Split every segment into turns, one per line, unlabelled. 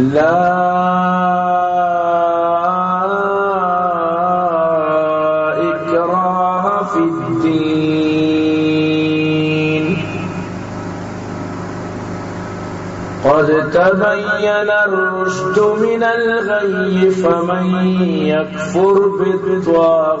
لا. إكراه في الدين. قد تبين الرشد من الغي فمن يكفر بالطاغوت.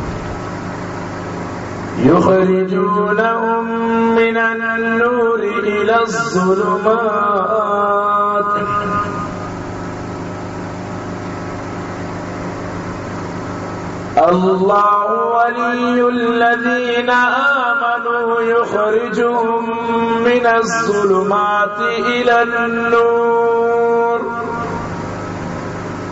يخرجونهم من النور إلى الظلمات. الله ولي الذين آمنوا يخرجهم من الظلمات إلى النور.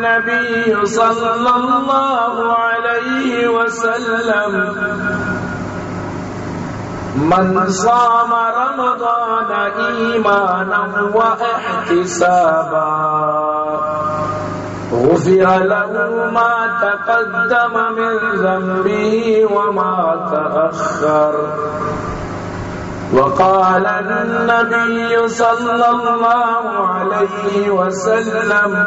النبي صلى الله عليه وسلم. من صام رمضان إيمانا وإحتسابا. غفر له ما تقدم من ذنبه وما تأخر. وقال النبي صلى الله عليه وسلم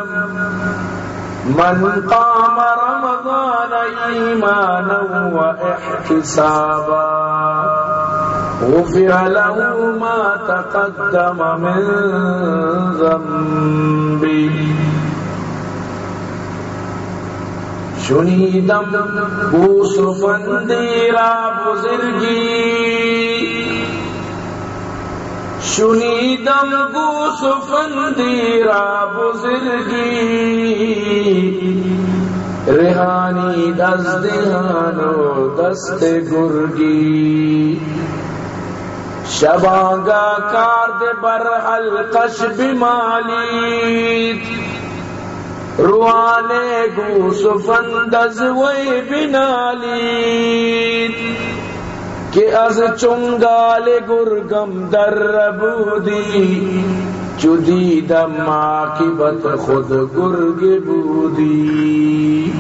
من قام رمضان إيمانا واحتسابا غفر له ما تقدم من ذنبه. شنیدم بوس فندیرا بزرگی شنیدم بوس فندیرا بزرگی ریحانی دست دهانو دست گرگی شبانگا کارد بر حلقش بمالید روانے گوس فندز وی بنالید کہ از چنگال گرگم در ربودی چدی دم عاقبت خود گرگ بودی۔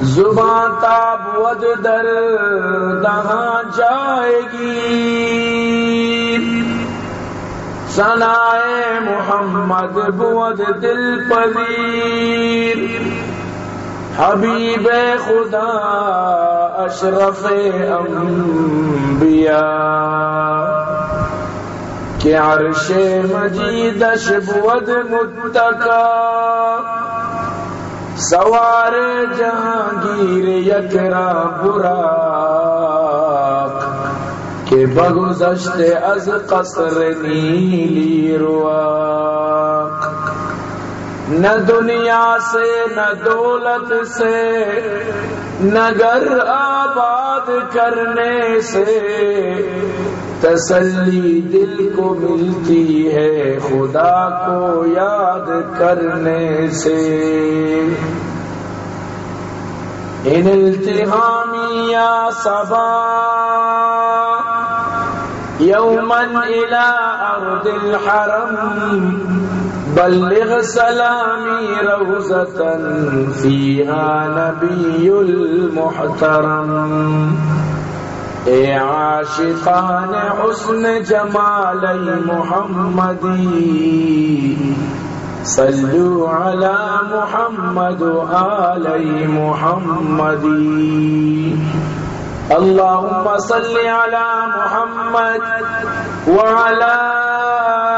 زبان تاب ود در دہاں جائے گی۔ سنائے محمد بود دل پذیر۔ حبیب خدا اشرف انبیاء، کہ عرش مجیدش بود متکا سوار جہانگیر یکرا برا کہ بگزشت از قصر نیلی رواق۔ نہ دنیا سے، نہ دولت سے، نگر آباد کرنے سے تسلی دل کو ملتی ہے خدا کو یاد کرنے سے۔ ان التحامیہ سبا یومن الى ارض الحرم۔ بلغ سلامي روزة فيها نبي المحترم۔ اے عاشقان حسن جمالی محمدی صلوا على محمد آل محمدی۔ اللهم صل على محمد وعلى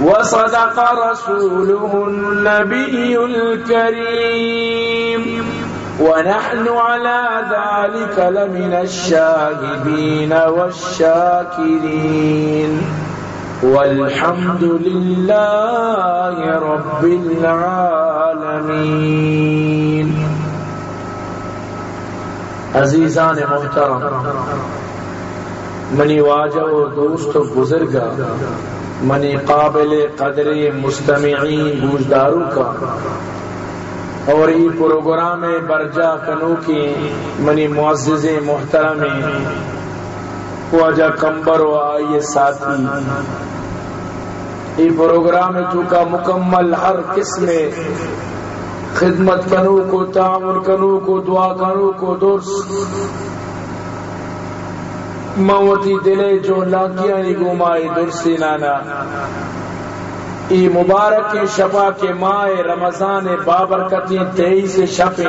وصدق رسوله النبي الكريم. ونحن على ذلك لمن الشاهدين والشاكرين. والحمد لله رب العالمين. عزیزان محترم، منی واجہ و دوست و بزرگا منی قابل قدر مستمعین گوشدارو کا. اور ای پروگرام برجا کنو کی، منی معزز محترم واجہ کمبر و آئیے ساتھی. ای پروگرام تو کا مکمل ہر قسم خدمت کنو کو، تعاون کنو کو، دعا کنو کو، درس موتی دلے جو لاکیاں نی گمائی درسی نانا ای مبارک شفا کے ماہ رمضان بابرکتیں تیئیس شفیں۔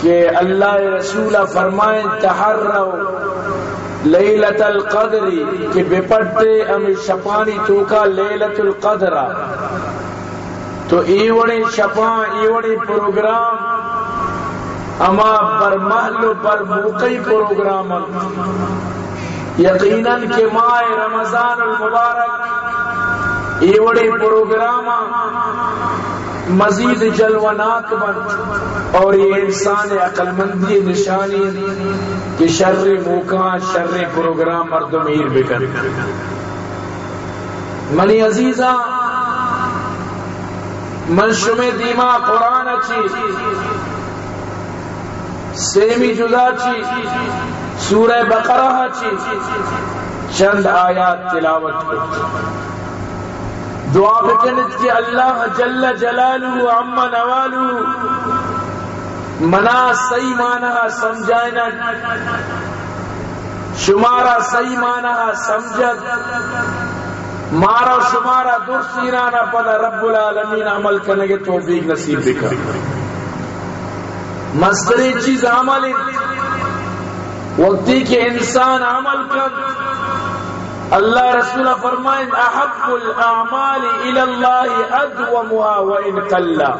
کہ اللہ رسول فرمائیں تحرو لیلت القدر، کہ بپٹے امی شپانی توکا لیلت القدر۔ تو ایوڑی شپا ایوڑی پروگرام اما پر محل پر موقعی پروگرام یقیناً کہ ماہ رمضان المبارک ایوڑی پروگرام مزید جلوناک بن۔ اور یہ انسان عقل مندی نشانی کہ شر موقع، شر پروگرام مردم ایر بکر منی عزیزہ منشم دیما قرآن اچھی۔ سیمی جدا چی، سورہ بقرہ چی، چند آیات تلاوت کو دعا بکنت کہ اللہ جل جلالو عم نوالو منا سی مانا سمجھائنا، شمارا سی مانا سمجھت، مارا شمارا درسیرانا پدا رب العالمین عمل کرنے کے توفیق نصیب بکا مصدری چیز عمل وقتی کہ انسان عمل کر۔ اللہ رسول فرمائیں احب الاعمال الاللہ ادومها وان قلّا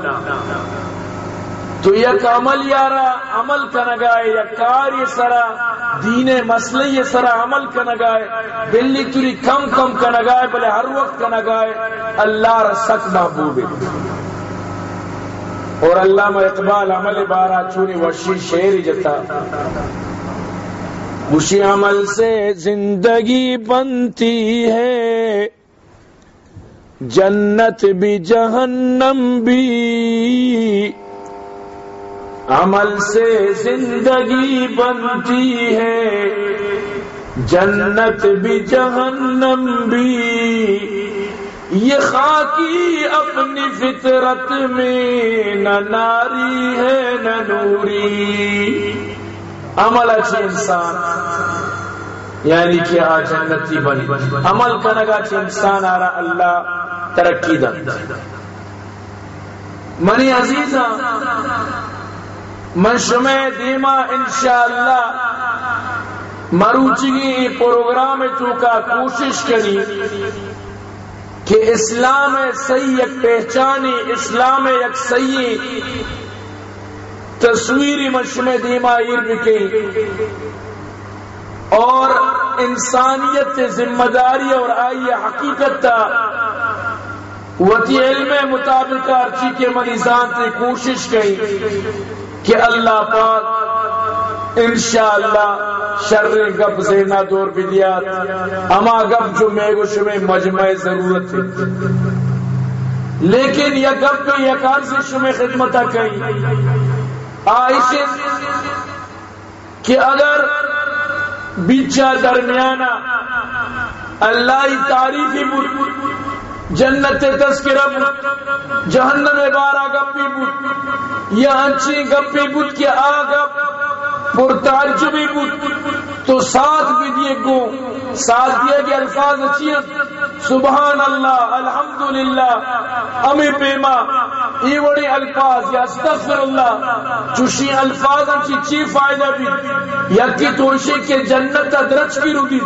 تو یک عمل یارا، عمل کنگائے یا کاری سرا، دین مسئلہ یہ سرا عمل کنگائے۔ بلی تری کم کم کنگائے، بلے ہر وقت کنگائے۔ اللہ رسک محبوب اور اللہ میں اقبال عمل بارا چونی وشی شیر جتا۔ اسی عمل سے زندگی بنتی ہے۔ جنت بھی جہنم بھی۔ عمل سے زندگی بنتی ہے۔ جنت بھی جہنم بھی۔ یہ خاکی اپنی فطرت میں نہ ناری ہے، نہ نوری۔ عمل اچھے انسان۔ یعنی کہ آ جنتی بنی عمل کرنے گا اچھے انسان آ رہا اللہ۔ ترقی دن۔ منی عزیزہ، من شمع دیما انشاءاللہ۔ مروچگی پروگرام تو کا کوشش کری۔ کہ اسلام صحیح ایک پہچانی، اسلام ایک صحیح تصویری مشم دیما بکی اور انسانیت ذمہ داری اور آئیے حقیقت تا۔ وتی علم مطابق ارچی کے مریضان سے کوشش کی کہ اللہ پاک انشاءاللہ شر گپ زینا دور بھی دیا اما گپ جو میں گوش میں مجمع ضرورت ہے لیکن یہ گپ تو یہ کار سے شمع خدمت کہیں آئیشے کہ اگر بیچا درمیانہ اللہ تعریفی بود، جنت تذکرہ بود، جہنم بارہ گپی بود یا انچی گپی بود کہ آ گپ پرتارجبی بود تو ساتھ بھی دیے گو ساتھ دیا کہ الفاظ اچھی سبحان اللہ، الحمدللہ، امی پیما۔ ای وڑی الفاظ، یا استغفر اللہ۔ چوشی الفاظ اچھی چی فائدہ بھی۔ یکی توشی کے جنت درچ کی روگی۔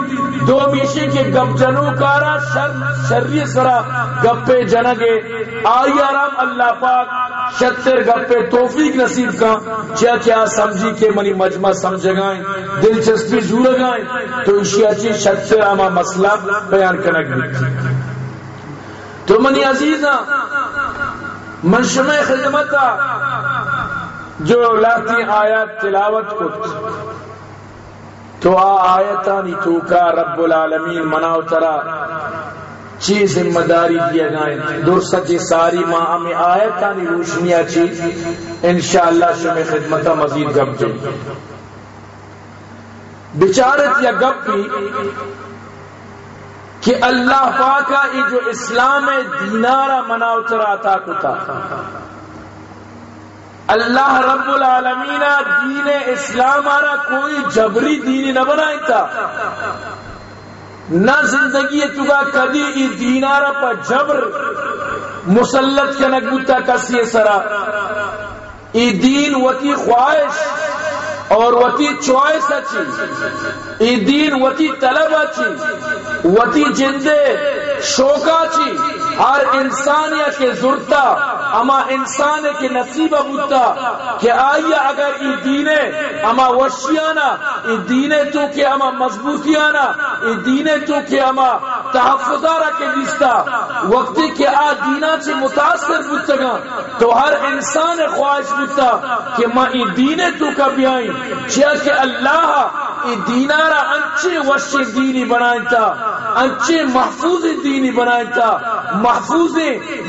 دو میشی کے گپ جنو کارا، شر شری سرا گپے جنگے۔ آئی آرام اللہ پاک، شتر گپے توفیق نصیب کا کیا کیا سمجھی کے منی مجمع سمجھ گائیں۔ دلچسپی جو لگائیں۔ تو اشیاء چی جی شتر آما مسئلہ بیان کنک بھی تو منی عزیزہ منشمع خدمتا جو لاتی آیات تلاوت کت تو آ آیتانی تو کا رب العالمین مناو ترا چی ذمہ داری دیا گائیں دور سچی جی ساری ماں ہمیں آیتانی روشنیا چی، انشاءاللہ شمع خدمتا مزید گپ جائیں۔ بچارت یا گپ بھی کہ اللہ پاکا ای جو اسلام دینارا مناو ترا کتا۔ اللہ رب العالمین دین اسلام آرا کوئی جبری دینی نہ بنائی تھا نہ زندگی تگا کدی ای دینارا پا جبر مسلط کے نگوتا کسی سرا۔ ای دین وتی خواہش۔ اور وتی چوائس اچھی ای دین وتی طلب اچھی وتی جندے شوکا اچھی ہر انسانیہ کے ضرورتا اما انسان کے نصیب بوتا کہ آئیے اگر ای دینے، اما وشیانا ای دینے تو کہ اما مضبوطیانا ای دینے تو کہ اما تحفظارا کے دیستا وقتی کہ آ دینا چی متاثر بوتا تو ہر انسان خواہش بوتا کہ ما ای دینے تو کبھی آئیں۔ چیا کہ اللہ دینارا انچے وشی دینی بنائیں تا انچے محفوظ دینی بنائیں محفوظ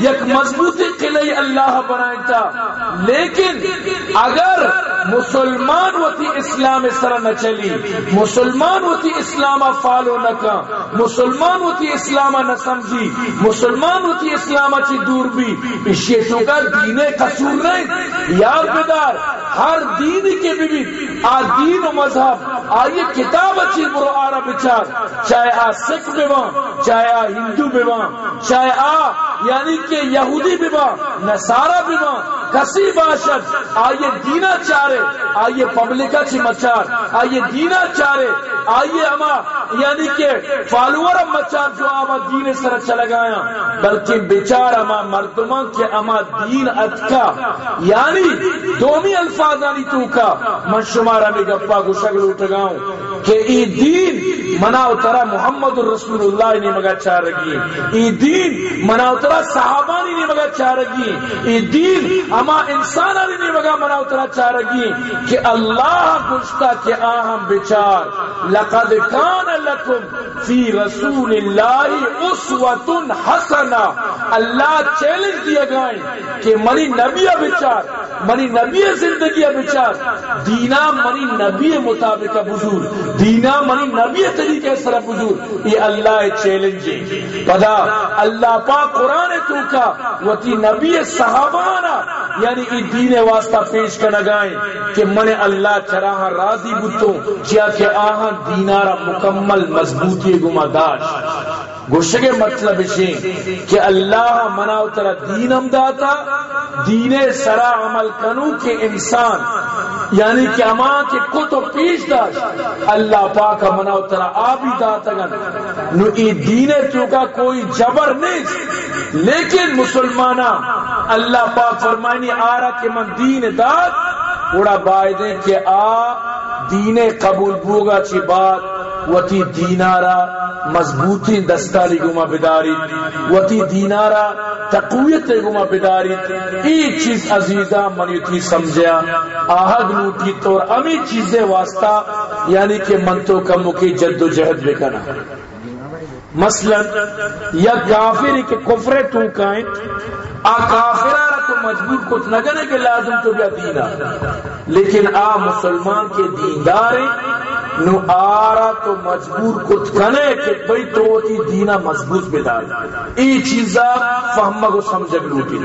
یک مضبوط قلعی اللہ بنائیں لیکن اگر مسلمان ہوتی اسلام سر نہ چلی۔ مسلمان ہوتی اسلام فالو نہ کا مسلمان ہوتی اسلام نہ سمجھی۔ مسلمان ہوتی اسلام چی دور بھی۔ شیشوں کا دین قصور نہیں۔ یاد بدار ہر دین کے بھی آ دین و مذہب آئیے کتاب اچھی برو آرہ بچار۔ چاہے آ سکھ بیوان چاہے آ ہندو بیوان چاہے آ یعنی کہ یہودی بیوان نصارہ بیوان کسی باشد آئیے دینا چارے، آئیے پبلکہ چی مچار، آئیے دینا چارے، آئیے اما یعنی کہ فالوور مچار جو آما دین سر چلا گایا بلکہ بیچار اما مردمان کے اما دین اتکا یعنی دومی الفاظ آنی تو کا، من شمارا میں گپا کو شکل اٹھ کہ ای دین مناو ترا محمد رسول اللہ نے مگا چاہ رگی ای دین مناو ترا صحابانی نے مگا چاہ رگی ای دین اما انسان نے مگا مناو ترا چاہ رگی کہ اللہ گشتا کہ آہم بچار، لقد کان لکم فی رسول اللہ اسوت حسنا۔ اللہ چیلنج دیا گئے کہ منی نبی بچار، منی نبی زندگی بچار۔ دینا منی نبی مطابق بزور دینا منی نبی طریقے سر بزور یہ اللہ چیلنج پدا اللہ پاک قرآن تو کا وتی نبی صحابانا یعنی ای دین واسطہ پیش کرنا گائیں کہ من اللہ چراہ راضی بتوں کیا کہ آہاں دینارا مکمل مضبوطی گما داشت گوشگے مطلب شیں کہ اللہ منا اترا دین امداتا دین سرا عمل کنو کہ انسان یعنی کہ اما کے کتو پیش داش۔ اللہ پاک منا اترا آبی داتا گن۔ نو ای دین چوکا کوئی جبر نہیں لیکن مسلمانا اللہ پاک فرمائنی آرہ کہ من دین داد اڑا بائدے کہ آ دین قبول بوگا چی بات، وتی دینارا مضبوطی دستاری گما بداری، وتی دینارا تقویت گما بداری، ای چیز عزیزہ منیتی سمجھیا، آہد لوٹی تو امی چیزیں واسطہ یعنی کہ منتو کمو کی جد و جہد بکنا۔ مثلا، یا کافر کے کفر تو کائیں، آ کافرہ تو مجبور کچھ نہ کرنے کے لازم تو بیا دینا لیکن آ مسلمان کے دیندار نو آرا تو مجبور کچھ کنے کہ بھئی تو ہوتی دینا مضبوط بدار ای چیزا فہمہ کو سمجھ لوٹی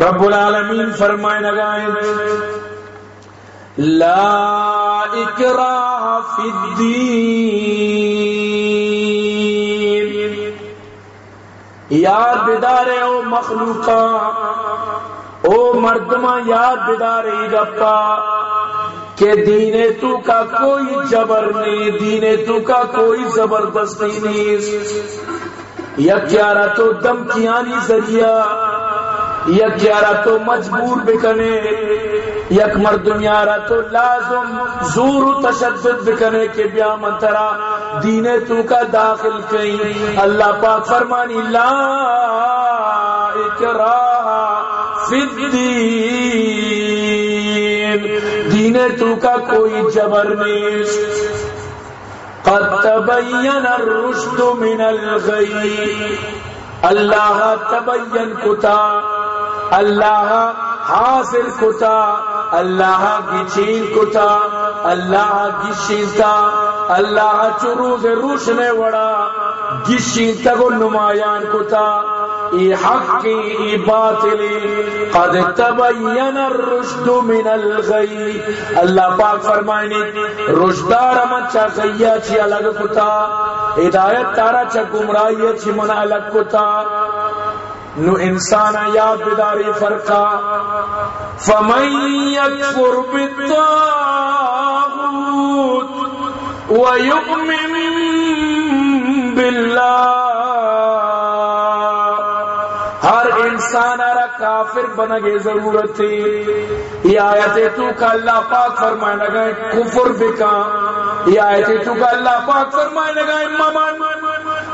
رب العالمین فرمائے نگائیں لا اکراہ فی الدین۔ یاد بدارے او مخلوقا او مردمہ یاد بدارے گپا کہ دین تو کا کوئی جبر نہیں، دین تو کا کوئی زبردستی نہیں۔ یا کیارا تو دم کیانی ذریعہ، یا کیارا تو مجبور بکنے۔ یک مردم یارا تو لازم زور و تشدد بکنے کے بیا منترا دین تو کا داخل کئی اللہ پاک فرمانی، لا اکراہ فی الدین۔ دین تو کا کوئی جبر نہیں قد تبین الرشد من الغی اللہ تبین کتا، اللہ حاصل کتا۔ اللہ گچین کتا، اللہ گشیتا اللہ چروز روشنے وڑا گشیتا کو نمایان کتا۔ ای حق ای باطلی، قد تبین الرشد من الغی۔ اللہ پاک فرمائنی، رشدار من چا غیہ چی الگ کتا، ہدایت تارا چا گمرائی چی من الگ کتا۔ نو انسان یاد بداری فرقا فمن یکفر بالطاغوت ہر انسان آرہ کافر بنگے ضرورت تھی۔ یہ آیت تو کا اللہ پاک فرمائے لگا کفر بکا۔ یہ آیت تو کا اللہ پاک فرمائے لگا ممن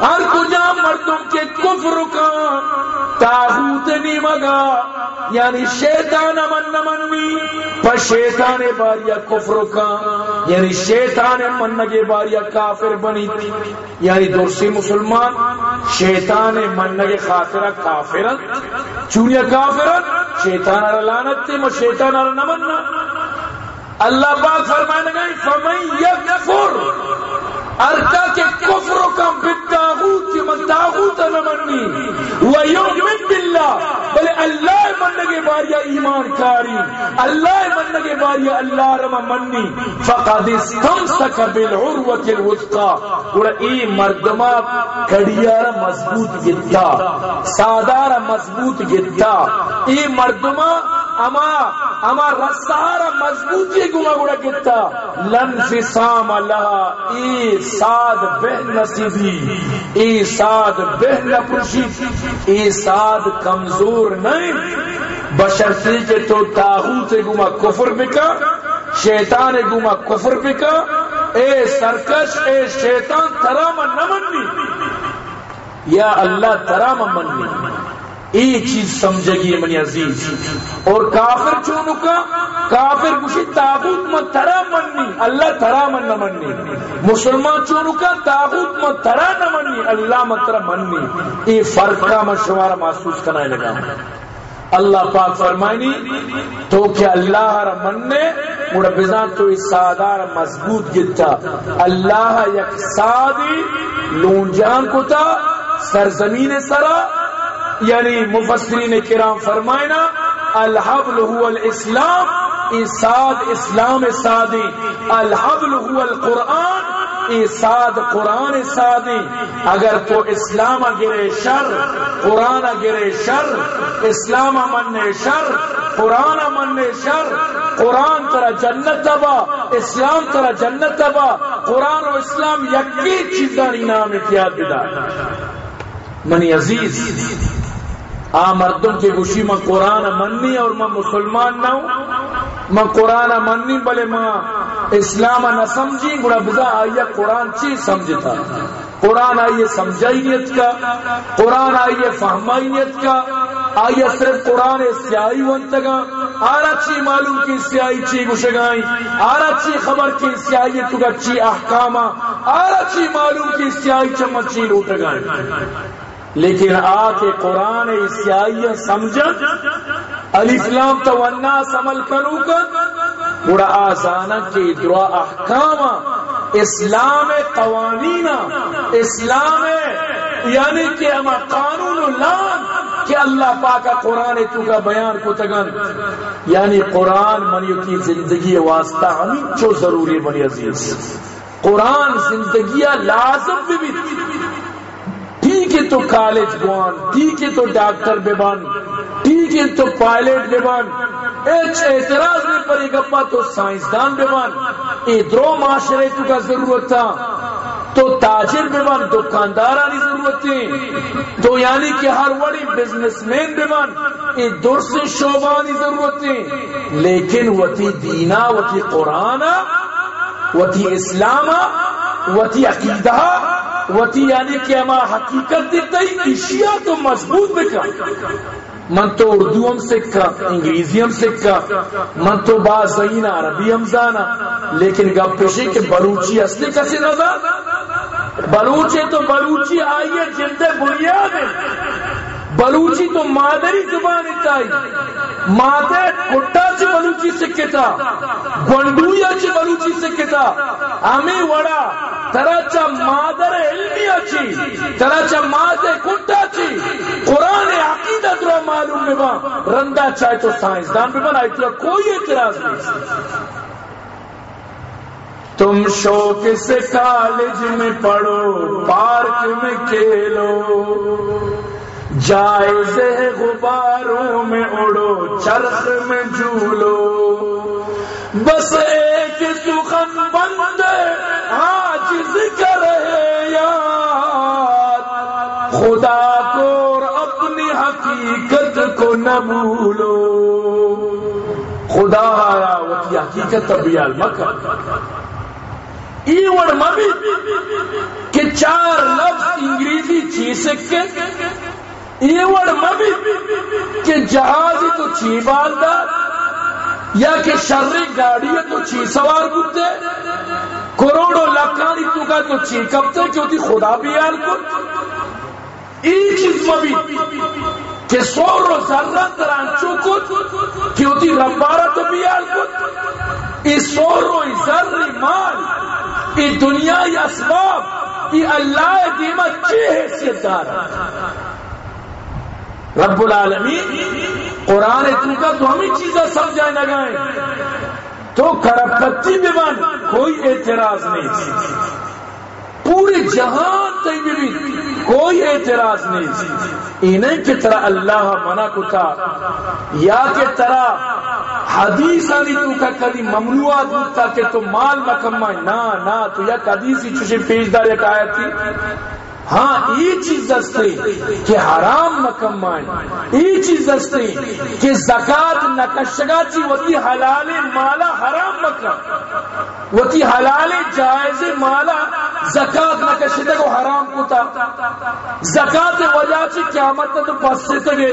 ہر کجا مردم کے کفر کا تاغوت نی مگا یعنی شیطان من نمنی پر شیطان باریا کفر کا یعنی شیطان من نگے باریا کافر بنی تھی۔ یعنی درسی مسلمان، شیطان من نگے خاطرہ کافرت چونیا کافرت شیطان را لانت تے شیطان را نمنا اللہ پاک فرمانے گئی فمن یکفر ارکا کے کفر کا بالتاغوت کی من تاغوت نمنی ویؤمن باللہ بلے اللہ منگے باریا ایمان کاری اللہ منگے باریا اللہ رما منی۔ فقد استمسک بالعروت الوثقا اور ای مردما کڑیار مضبوط گتا سادار مضبوط گتا ای مردما اما اما رسار مضبوطی گما گڑا کتا لن فسام اللہ ای ساد بہ نصیبی. ای ساد بہ نپرشی ای ساد کمزور نہیں. بشرطی کے تو تاغوت گما کفر بکا. شیطان گما کفر بکا. اے سرکش، اے شیطان ترام نمنی یا اللہ ترام منی ایک چیز سمجھے گی منی عزیز۔ اور کافر چونو کا کافر کشی تابوت میں ترا مننی، اللہ ترا من نہ مننی۔ مسلمان چونو کا تابوت میں ترا نہ مننی، اللہ میں ترا مننی۔ یہ فرق کا میں محسوس کرنا لگا۔ اللہ پاک فرمائنی، تو کیا اللہ را مننے مڑا بزان تو اس سادار مضبوط گتا۔ اللہ یک سادی، لون جان کو تا، سرزمین سرا یعنی مفسرین کرام فرمائنا، الحبل هو الاسلام اساد اسلام سادی، الحبل هو القرآن ساد قرآن سادی۔ اگر تو اسلام گرے شر، قرآن گرے شر، اسلام من شر، قرآن من شر، قرآن ترا جنت تبا اسلام ترا جنت تبا قرآن و اسلام یکی چیزانی نام اتیاد بدا منی عزیز آ مردم کے گوشی میں قرآن مننی اور میں مسلمان نہ ہوں۔ میں قرآن مننی، بلے میں اسلام نہ سمجھی بڑا بزا آئیے قرآن چیز سمجھتا۔ قرآن آئیے سمجھائیت کا، قرآن آئیے فہمائیت کا۔ آئیے صرف قرآن سیاہی ونتگا آرہ چی معلوم کی سیاہی چی گشگائیں۔ آرہ چی خبر کی سیاہی تگا چی احکاما آرہ چی معلوم کی سیاہی چمچ چی لوٹ گائیں لیکن آ کے قرآن سیاہی سمجھ علی اسلام تو عمل کرو کا بڑا آسانا کی درا احکام اسلام قوانین اسلام یعنی کہ اما قانون اللہ کہ اللہ پاک قرآن تو کا بیان کو تگن یعنی قرآن منیو کی زندگی واسطہ ہمیں چو ضروری بنی عزیز۔ قرآن زندگی لازم بھی بھی۔ ٹھیک ہے تو کالج بوان ٹھیک ہے تو ڈاکٹر بے بان ٹھیک ہے تو پائلٹ بے بان ایچ اعتراض میں پری گپا تو سائنسدان بے بان اے درو معاشرے تو کا ضرورت تھا۔ تو تاجر بے بان دکاندارانی ضرورت تھی تو یعنی کہ ہر وڑی بزنس مین بے بان اے درس شعبانی ضرورت تھی لیکن وتی دینا وتی قرآن وتی اسلام وتی عقیدہ وتی یعنی کہ اما حقیقت دیتا ہی تو مضبوط بکا۔ من تو اردو ہم سکھا انگریزی ہم سکھا من تو بازین عربی ہم زانا۔ لیکن گپ پیشے کہ بلوچی اصلی کسی نظر؟ بروچے تو بلوچی آئیے جلد بنیاد ہے بلوچی تو مادری زبان اتائی مادر کٹا چی بلوچی سکھے تھا گنڈویا چی بلوچی سکھے تھا ہمیں وڑا تراچا مادر علمی اچھی تراچا مادر کٹا چی قرآن عقیدہ درہ معلوم میں با رندہ چاہے تو سائنسدان بھی بنا اتنا کوئی اعتراض نہیں۔ تم شوق سے کالج میں پڑھو، پارک میں کھیلو۔ جائزے غباروں میں اڑو، چرخ میں جھولو۔ بس ایک سخن بند آج ذکر ہے یار خدا کو اور اپنی حقیقت کو نہ بھولو۔ خدا آیا، وہ کی حقیقت تبیال مکہ ایوڑ مبی کہ چار لفظ انگریزی چی سکے ایوڑ مبی کہ جہازی تو چی بالدار یا کہ شرری گاڑی تو چی سوار بودتے کروڑوں لکھانی تو کا تو چی کبتے کہ ہوتی خدا بھی آل کو۔ ای چیز مبی کہ سور و ذرہ تران چوکت کہ ہوتی ربارہ تو بھی آل کو۔ ای سور و ذری مال، ای دنیا یا اسباب، ای اللہ دیمت چی حیثیت دار رب العالمین، قرآن تو کا تو ہمیں چیزیں سمجھائے لگائیں تو کرپتی بھی بن، کوئی اعتراض نہیں۔ پورے جہان تھی بھی کوئی اعتراض نہیں۔ انہیں کی طرح اللہ منع کو تھا، یا کہ طرح حدیث آنی تو کا کدی ممنوعات ہوتا کہ تو مال مکمہ نا نا، تو یا حدیث ہی چوشی پیش دار ایک آیت تھی۔ ہاں یہ چیز دستے کہ حرام مکم مائن یہ چیز دستے کہ زکاة نکشگا چی وطی حلال مالا حرام مکم۔ وطی حلال جائز مالا زکاة نکشگا کو حرام کتا۔ زکاة وجہ چی قیامت تو پس سے تگے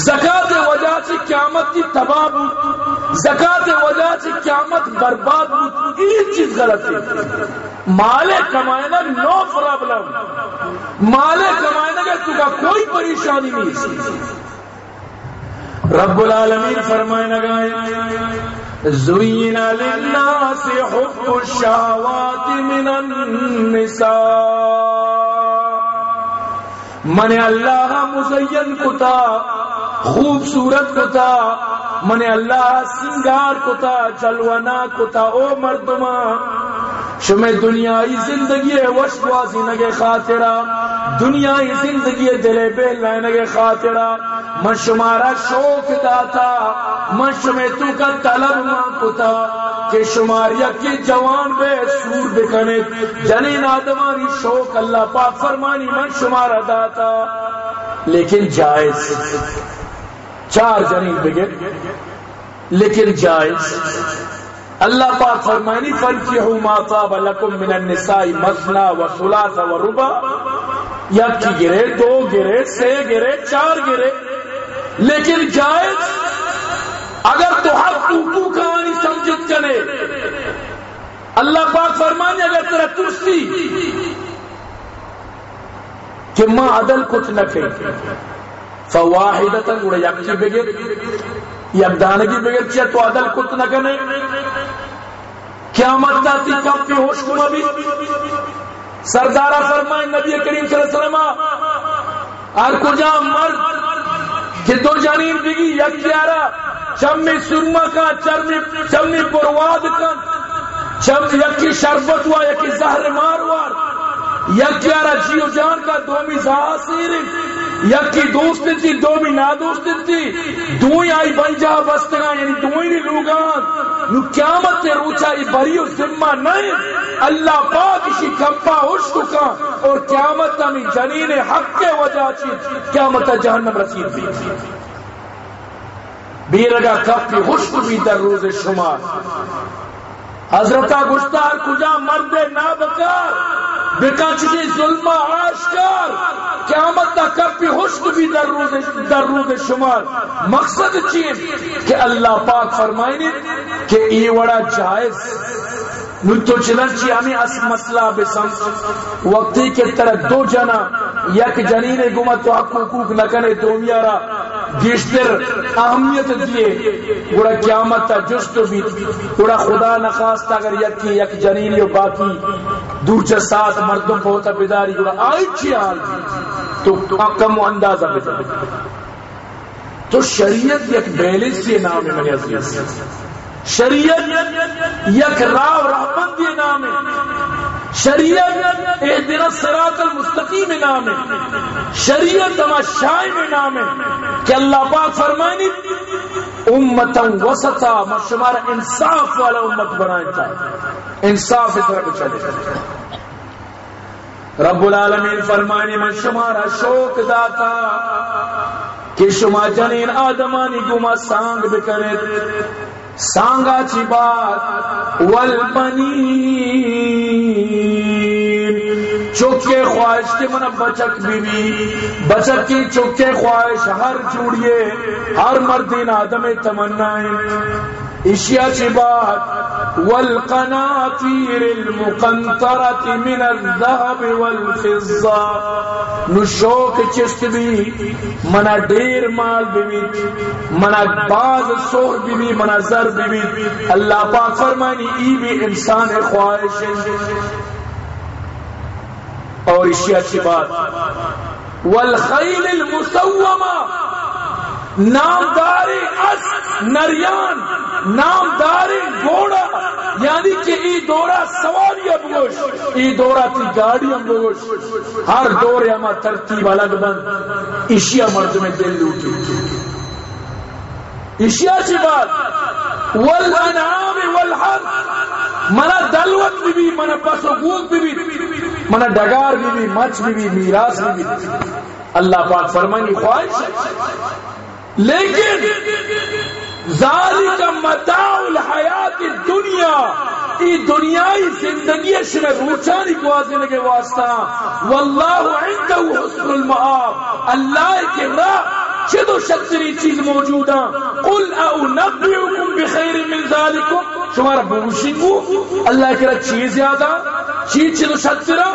زکاة وجہ چی قیامت کی تباہ بود زکاة وجہ چی قیامت برباد بود یہ چیز غلط ہے مال کمائنا نو پرابلم۔ مال کمائنا کا تو کا کوئی پریشانی نہیں۔ رب العالمین فرمائے نگائے زوین للناس حب الشہوات من النساء۔ من اللہ مزین کتا، خوبصورت کتا۔ من اللہ سنگار کتا چلونا کتا، او مردما شمع دنیای زندگی وش بازی نگے خاطرہ، دنیای زندگی دلے بے لائنگے خاطرہ۔ من شمارا شوق داتا، من شمع تو کا طلب ماں کتا کہ شمار کی جوان بے سور بکنے۔ جنین آدمانی شوق اللہ پاک فرمانی من شمارا داتا۔ لیکن جائز۔ چار جنین بگے۔ لیکن جائز۔ اللہ پاک فرمانی فنکحوا ما طاب لكم من النساء مثنى وثلاث وربع یک کی گرے دو، گرے سے گرے چار، گرے۔ لیکن جائز اگر تو حق تو کہانی سمجھت کرے اللہ پاک فرمانی اگر تیرا ترسی کہ ماں عدل کچھ نہ کہ فواحدتا گوڑا یک کی بگر یک تو عدل کچھ نہ کنے قیامت جاتی کب پہ ہوش کم ابھی؟ سردارہ فرمائے نبی کریم صلی اللہ علیہ وسلم اور کجا مرد کہ دو جانین بگی یک کیارا چمی سرما کا چمی چمی پرواد کا چم یکی شربت ہوا، یکی زہر مار وار۔ یک کیارا جیو جان کا دومی زہاسیر یکی دوست تھی، دومی نا دوست تھی۔ دوئی آئی بنجا بستگا یعنی دوئی نہیں لوگان نو قیامت تے روچا یہ بریو ذمہ نہیں۔ اللہ پاک اسی کمپا عشق کا۔ اور قیامت ہمیں جنین حق کے وجہ چیز قیامت تا جہنم رسید بھی۔ بیرگا کفی حشق بھی در روز شمار۔ حضرتہ گشتار کجا مرد نابکار بکا چکی ظلمہ آشکار قیامت تا کفی حشق بھی در روز, در روز شمار۔ مقصد چیز کہ اللہ پاک فرمائنی کہ ای وڑا جائز۔ نو تو چلنچی ہمیں اس مسئلہ بسم وقتی کے طرح دو جنا یک جنین گمہ تو حق حقوق نکنے دومیارا۔ گیشتر اہمیت دیے گوڑا قیامت تا جست بھی۔ گوڑا خدا نخواست اگر یک کی یک جنین و باقی۔ دور چا سات مردم پہتا بیداری۔ گوڑا آئی چی حال تو کم و اندازہ بیتا تو شریعت یک بیلنس یہ نام ہے میرے عزیز۔ شریعت یک راو رحمت یہ نام ہے۔ شریعت اے اہدنا الصراط المستقیم نام ہے۔ شریعت ہما شائع میں نام ہے۔ کہ اللہ پاک فرمانی امتا وسطا شمارا انصاف والا امت بنائیں تھا انصاف اس طرح چلے رب العالمین فرمانی من شمارا شوق داتا کہ شما جنین آدمانی گما سانگ بکنے۔ سانگا چی بات۔ والبنین۔ چوکے خواہش کے من بچک بی بی بچک کی چوکے خواہش، ہر جوڑیے، ہر مردین آدم تمنائیں۔ اشیاء چی بات، والقناطیر المقنطرت من الذهب والفضة نشوک چست بھی، منا دیر مال بھی منا باز سور بھی منا زر بھی اللہ پاک فرمانی ای بھی انسان خواہش اور اشیاء کی بات۔ والخیل المسومہ، نامداری اس نریان، نامداری گوڑا یعنی کہ ای دورا سواری ابگوش ای دورا تی گاڑی ابگوش ہر دور اما ترتیب الگ بند اشیاء مرد میں دل لوٹی۔ اشیاء چی بات۔ والانعام والحر منا دلوت بھی بھی، منا پسو گوگ بھی بھی۔ منا ڈگار بھی بھی مچ بھی بھی، میراث بھی بھی۔ اللہ پاک فرمانی خواہش لیکن ذالک متاع الحیات الدنیا۔ ای دنیای زندگی شما روچانی گوازی لگے واسطہ۔ واللہ عنده حسن المعاب اللہ کے راہ چدو شتری چیز موجود قل او نبیعکم بخیر من ذالکم۔ شمارا بوشنگو اللہ کے راہ چیز یادا چیز چدو شترہ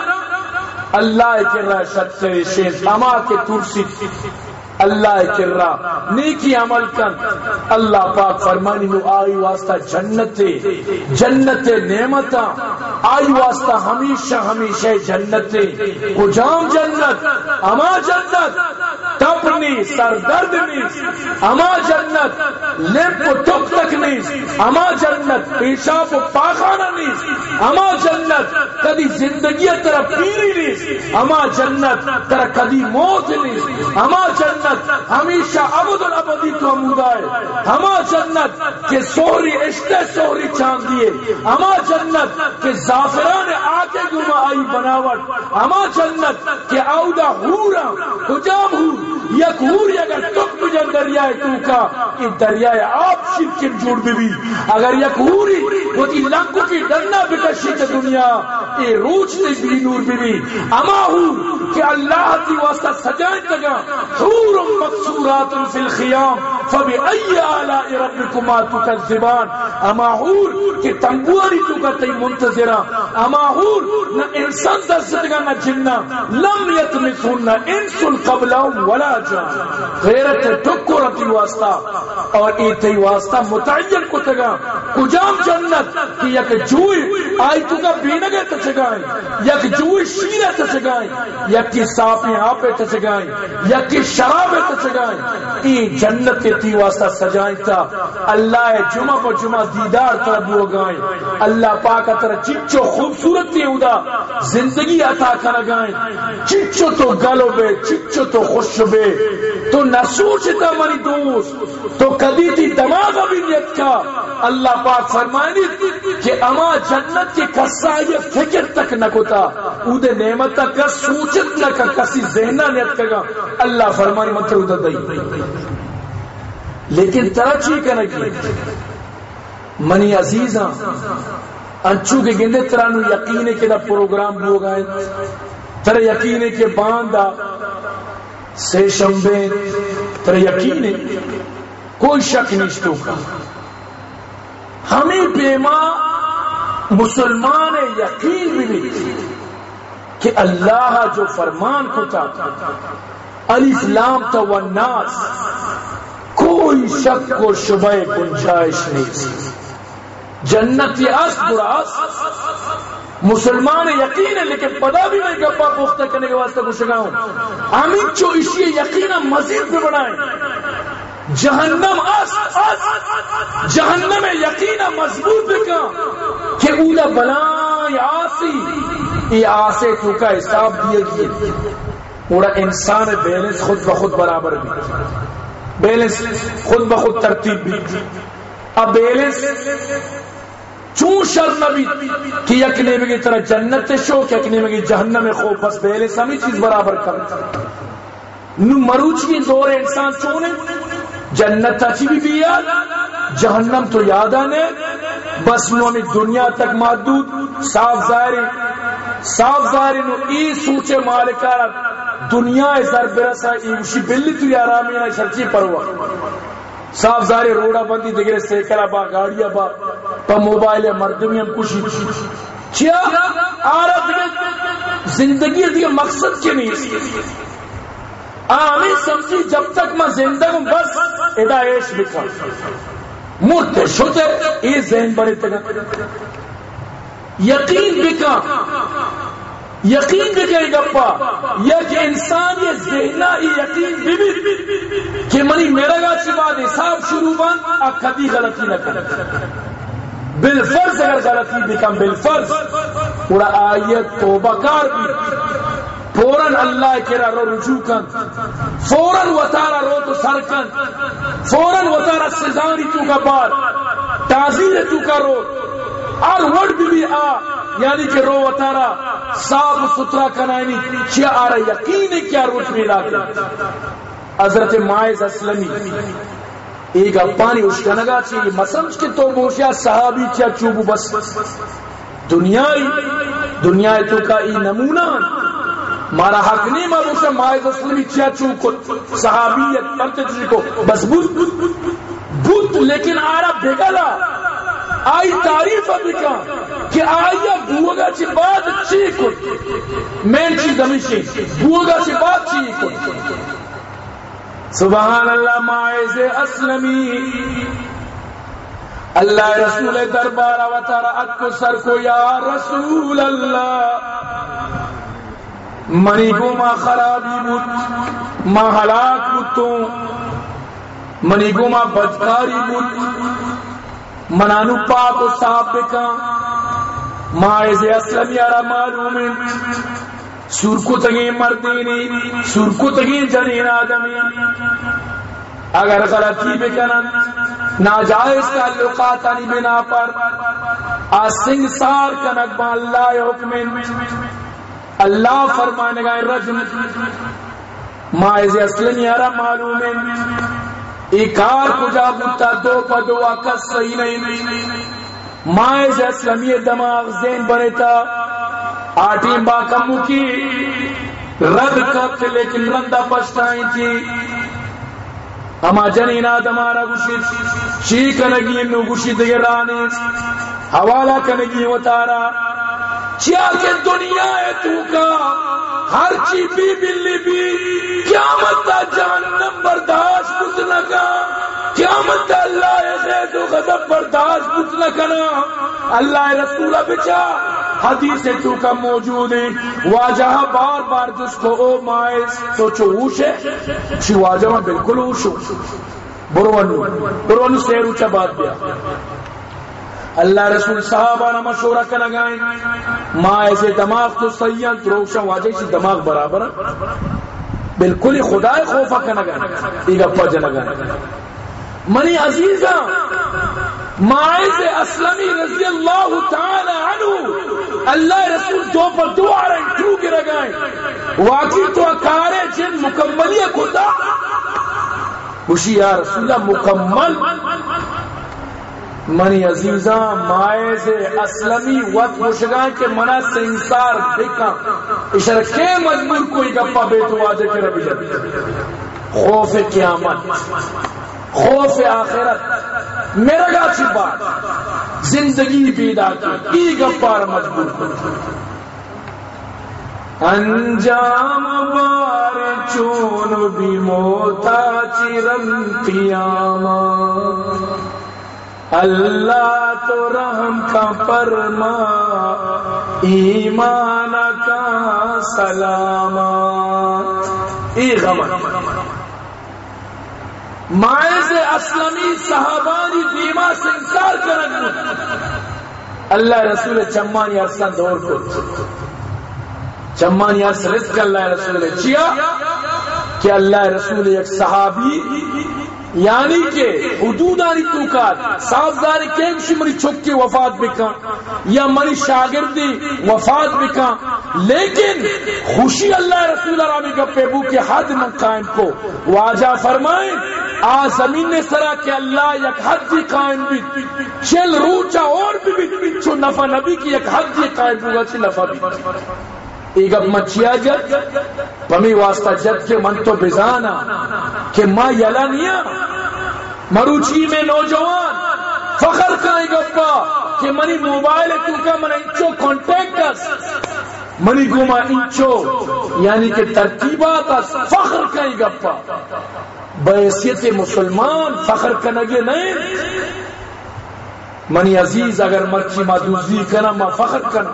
اللہ کے راہ شتری شیز۔ اما کے ترسی۔ اللہ کرا نیکی عمل کن۔ اللہ پاک فرمانی نو آئی واسطہ جنت جنت نعمت آئی واسطہ ہمیشہ ہمیشہ جنت کجام جنت؟ اما جنت؟ تب نہیں سر درد نہیں اما جنت لپ و تک نہیں اما جنت، پیشاب پاخانہ نہیں اما جنت کدی زندگی طرف پیری نہیں اما جنت طرح کدی موت نہیں اما جنت، ہمیشہ ابد الابدی تو عمودہ ہے ہما جنت کے سوری عشق سوری چاند دیے ہما جنت کے زافران آکے گما آئی بناوٹ ہما جنت کے آودہ ہورا کجام ہور یک ہوری اگر تک بجن دریائے تو کا کہ دریائے آپ شرکن جوڑ بھی بھی۔ اگر یک ہوری وہ تی لنکو کی ڈرنا بکشی تے دنیا، اے روچ تے بھی نور بھی بھی۔ اما ہور کہ اللہ تی واسطہ سجائیں تگا، حور مقصورات فی الخیام۔ فبئی آلاء ربکما تکذبان۔ اما حور کہ تنگواری تو کا تی منتظرہ۔ اما حور نہ انسان در صدقہ نہ جنہ۔ لم یتمسون نہ انسن قبلہم ولا جان۔ غیرت ٹکو رتی واسطہ۔ اور ای تی واسطہ متعین کو تگا۔ کجام جنت؟ کہ یک جوئی آئی تو کا بینگے تچگائیں یک جوئی شیرہ تچگائیں یک کی صافی آپے تچگائیں یک کی شراب تچگائیں ای جنت کے تی واسطہ سجائیں تا۔ اللہ جمعہ پر جمعہ دیدار طرف ہو گائیں اللہ پاک تر چچو خوبصورت تی ادا زندگی عطا کر گائیں چچو تو گلو بے، چچو تو خوش بے۔ بے تو نہ سوچتا منی دوست، تو کدی تی دماغ بھی نیت کا اچھا۔ اللہ پاک فرمائنی کہ اما جنت کے کسا یہ فکر تک نہ کتا او دے نعمت تک کا، سوچت نہ کا، کسی ذہنہ نیت اچھا کگا اللہ فرمائنی مطلب ادھر دئی لیکن ترہ چی کہنا کی۔ منی عزیزاں، انچو کے گندے ترانو یقینے کے دا پروگرام لوگ آئے تر یقینے کے باندھا سے شمبے تر یقینے کوئی شک نہیں کا ہمیں پیما مسلمان یقین بھی نہیں کہ اللہ جو فرمان کو چاہتا الف تو والناس کوئی شک و شبہ گنجائش نہیں جنت یہ اس براس مسلمان یقین ہے، لیکن پدا بھی نہیں گپا پختہ کرنے کے واسطے کچھ گاؤں ہمیں جو اسی یقین مزید بھی بنائیں جہنم اس اس جہنم یقین مضبوط بھی بکا کہ اولا بلائیں آسی۔ یہ آسے تو کا حساب دیے گئے پورا انسان بیلنس خود بخود برابر بھی۔ بیلنس خود بخود ترتیب بھی۔ اب بیلنس چون شر نبی، کہ یک نیمے کی طرح جنت شو، کہ یک نیمے کی جہنم میں خوف بس بیلنس ہمیں چیز برابر کر۔ نو مروچ کی دور انسان چونے، جنت اچھی بھی بھی یاد جہنم تو یاد آنے۔ بس نو ہمیں دنیا تک محدود، صاف ظاہری صاف ظاہری نو ای سوچے مالکارا دنیا سر برسا ایوشی بلی تو آرامی نہ شرچی پروا۔ صاف ظاہر روڑا بندی، دیگر سیکل با گاڑی با پا موبائل مردمی ہم کشی چیا آرہ زندگی دیگر مقصد کے نہیں آمی سمجھی جب تک میں زندہ ہوں، بس ادا عیش بکا مرتے شتے یہ ذہن بڑے تگا یقین بکا یقین بکے گپا یا کہ انسان یہ ذہنہ، یہ یقین بھی کہ منی میرا گا چی بات حساب شروع بان اب کبھی غلطی نہ کر بالفرض اگر غلطی بکم بالفرض۔ پورا آیت توبہ کار بھی۔ فوراً اللہ کرا رو رجوع کن فوراً وطارا رو تو سر کن فوراً وطارا سزانی تو کا بار۔ تعزیر تو کا رو۔ اور وڑ بھی بھی آ۔ یعنی کہ رو وطارا صاف ستھرا کنائنی کیا آ رہا یقین ہے کیا روچ میں لاتے حضرت مائز اسلمی۔ ایک اپانی اشکنگا چی مسمج کے تو بوشیا صحابی کیا چوبو بس۔ دنیای دنیای تو کا ای نمونہ۔ مارا حق نہیں مروشا مائز اسلمی کیا چوب صحابیت کرتے تجھے کو۔ بس بود بود لیکن آرہ بگلا آئی تعریف ابکا کہ آیا بوگا چی بات چی کن مین چیز ہمیشہ بوگا چی بات چی کن سبحان اللہ مائز اسلمی۔ اللہ رسول دربار و ترعت کو سر کو یا رسول اللہ۔ منی کو ما خرابی بود، ما حلاک بودتو منی کو ما بدکاری بود۔ منانو پاک و صاحب بکا مائز اسلمی ارا معلوم سرکتگی مردینی سرکتگی جنین آدمی اگر غلطی بکنن ناجائز تعلقات انی بنا پر آسنگ سار کنک با اللہ حکم اللہ فرمانے گا رجم۔ مائز اسلمی ارا معلوم ایکار کجا بوتا دو پدو آکس صحیح نہیں۔ مائز اسلامی دماغ زین بنے تا۔ آٹی با کمو کی رد کت لیکن رندا پشتائی تھی۔ جنی جنینا دمارا گوشی چی کنگی انو گوشی رانی حوالہ کنگی وطارا چیا کہ دنیا ہے تو کا؟ ہر چی بی بلی بی قیامت تا جہنم برداشت کچھ لگا قیامت تا اللہ غیظ و غضب برداشت کچھ نہ لگنا اللہ رسولہ بچا۔ حدیث تو کا موجود ہے۔ واجہ بار بار جس کو او مائے، سوچو اوش ہے۔ شی واجہ بالکل اوش ہو۔ بروانو بروانو سیر اچھا بات دیا اللہ رسول صحابہ نہ مشورہ کرنا گائیں ماں ایسے دماغ تو سیاں روشا واجہ سے دماغ برابر بالکل ہی خدا خوفا کرنا گائیں ایک اپا جنا گائیں منی عزیزہ مائز اسلمی رضی اللہ تعالی عنہ، اللہ رسول دو پر دو آ رہے ہیں، کیوں گرا گئے واقعی تو اکارے جن مکملی خدا خوشی یا رسول اللہ، مکمل منی عزیزاں مائز اسلمی وقت مشگاں کے منا سے انسار بکا اشار کے مجمور کوئی گپا بیتو واجہ کے ربی جب خوف قیامت، خوف آخرت۔ میرا گا چی بات؟ زندگی پیدا کی۔ ای گپار مجبور انجام بار چون بھی موتا چرن قیاما اللہ تو رحم کا پرما ایمان کا سلاما ای غمت مائز اسلمی صحابانی دیما سے انکار کرن اللہ رسول چمانی ارسان دور کو۔ چمانی ارس رزق اللہ رسول چیا؟ کہ اللہ رسول ایک صحابی یعنی کہ حدودانی توکات سازداری کیم شمری چھک وفات بکا، یا منی شاگردی وفات بکا، لیکن خوشی اللہ رسول رامی کا پیبو کے حد من قائم کو۔ واجہ فرمائیں آ زمین نے سرا کہ اللہ یک حد دی قائم بھی، چل روچا اور بھی بھی چھو نفع نبی کی یک حد دی قائم ہوگا، چل نفع بھی۔ ایک اب مچیا جد، پمی واسطہ جد کے من تو بزانا، کہ ماں یلا نیا، مروچی میں نوجوان، فخر کرے گپا کہ منی موبائل تو کا من انچو کانٹیکٹس منی گما انچو یعنی کہ ترتیبات فخر کرے گپا بحیثیت مسلمان فخر کنگے نہیں۔ منی عزیز، اگر مرچی ما دوزی کنا، ما فخر کنا۔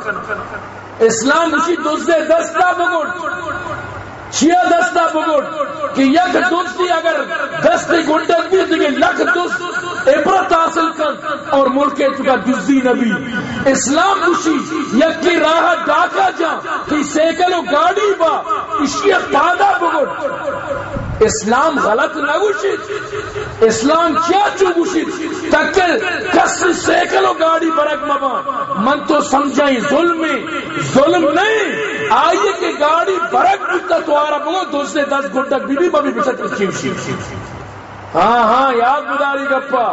اسلام اسی دوزے دستا بگوڑ۔ چیا دستا بگوڑ۔ کہ یک دوستی اگر دستی گنڈک بھی دیگے لکھ دوست عبرت حاصل کر اور ملک چکا دوزی نبی۔ اسلام اسی یک کی راہ ڈاکا جا، کہ سیکلو گاڑی با اسی پادا بگوڑ۔ اسلام غلط نہ گوشید اسلام کیا چو گوشید تکل کس سیکلو گاڑی برک مبا من تو سمجھائی، ظلم ظلم نہیں۔ آئیے کہ گاڑی برک بکتا تو آرہ بگو دوسرے دس گھنٹک بی بی بابی بچت چیو چیو ہاں ہاں یاد بداری گپا۔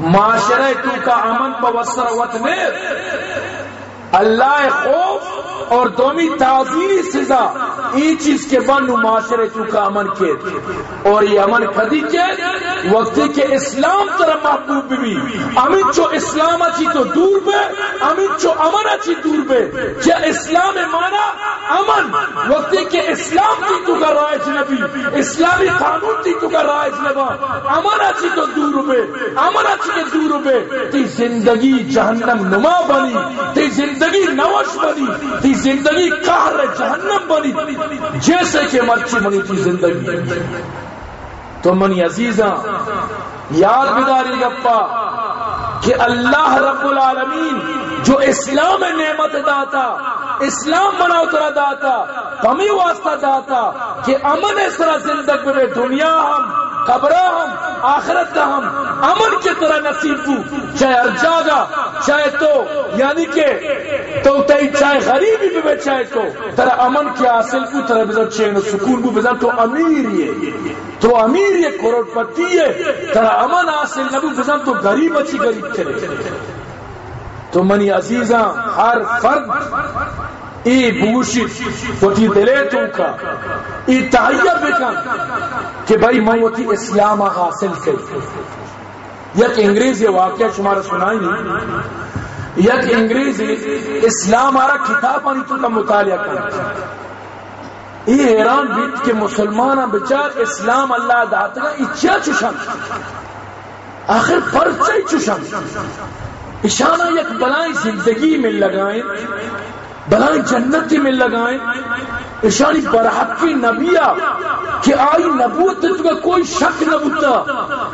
معاشرہ تو کا امن بوسر وطنیر اللہ خوف اور دومی تعظیری سزا ای چیز کے بن معاشرے تو کا امن کے اور یہ امن کدی کے وقتی کے اسلام طرح محبوب بھی۔ امن چو اسلام اچھی تو دور بے امن چو امن اچھی دور بے۔ کیا اسلام مانا، امن۔ وقتی کے اسلام کی تو کا رائج نبی اسلامی قانون وتی تو کا رائج لبا امنا چی تو دور بے۔ امنا چی کے تی زندگی جہنم نما بنی، تی زندگی نوش بنی، تی زندگی قہر جہنم بنی، جیسے کہ مرچی بنی تی زندگی۔ تو منی عزیزاں یاد بداری گپا، کہ اللہ رب العالمین جو اسلام نعمت داتا، اسلام بنا اترا داتا، ہمیں واسطہ داتا کہ امن اس طرح زندگی میں دنیا ہم قبرہ ہم، آخرت کا ہم، امن کی طرح نصیب ہوں۔ چاہے ارجاگا چاہے تو یعنی کہ تو تئی چاہے غریبی بھی بے چاہے تو۔ ترہ امن کی حاصل کو ترہ بزن چین سکون بھی بزن۔ تو امیر یہ تو امیر یہ کروڑ پتی ہے۔ ترہ امن حاصل نبو بزن، تو غریب اچھی غریب تھے۔ تو منی عزیزاں، ہر فرد ای بوشی وتی دلے تو کا ای تحیہ بکن کہ بھائی میں وتی اسلام حاصل کر یک انگریزی واقعہ شمارا سنائی نہیں یک انگریزی اسلام آرہ کتاب آنی تو کا مطالعہ کرنا یہ حیران بیت کہ مسلمان بچار اسلام اللہ داتا گا اچھا چشن آخر پرچہ چشن اشانہ یک بلائیں زندگی میں لگائیں بلائیں جنتی میں لگائیں۔ اشانی برحق کی نبیہ کہ آئی نبوت تو کوئی شک نبوتا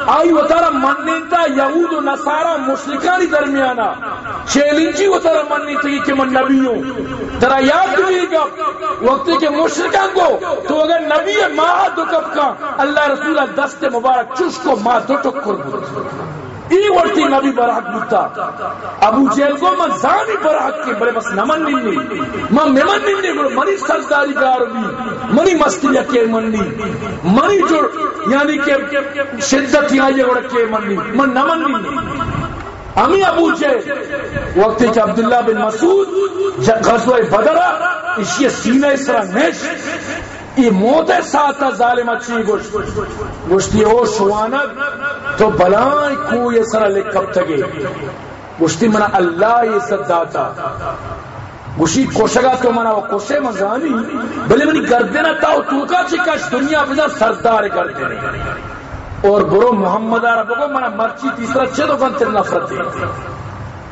آئی وہ تارا مننتا یہود و نصارہ مشرکانی درمیانا چیلنجی وہ تارا مننتا کہ من نبی ہوں۔ ترا یاد بھی گا وقت کے مشرکان کو تو اگر نبی ماہ دو کب کا۔ اللہ رسول دست مبارک چش کو ماہ دو ٹکر بود ای ورتی نبی برحق بودتا. ابو جیل کو من زانی برحق کی بلے بس نمن ننی من ممن ننی منی سرداری گار بھی منی مستی کے منی منی جو یعنی کہ شدت یہاں یہ وڑکے منی من نمن ننی امی ابو جیل وقتی کہ عبداللہ بن مسعود غزوہ بدرہ اسی سینہ اسرا نیش ای موت ساتھ ظالم اچھی گوشت۔ گوشتی او شوانت تو بلائیں کوئی سر لکھ کب تگے گوشتی منا اللہ یہ صد داتا۔ گوشی کوشگا تو منا وہ کوشے مزانی بلے منی گردنا تاو توکا چکش دنیا بزا سردار گردنے اور برو محمد عرب کو منا مرچی تیسرا چھے تو کن گنتر نفرت دے۔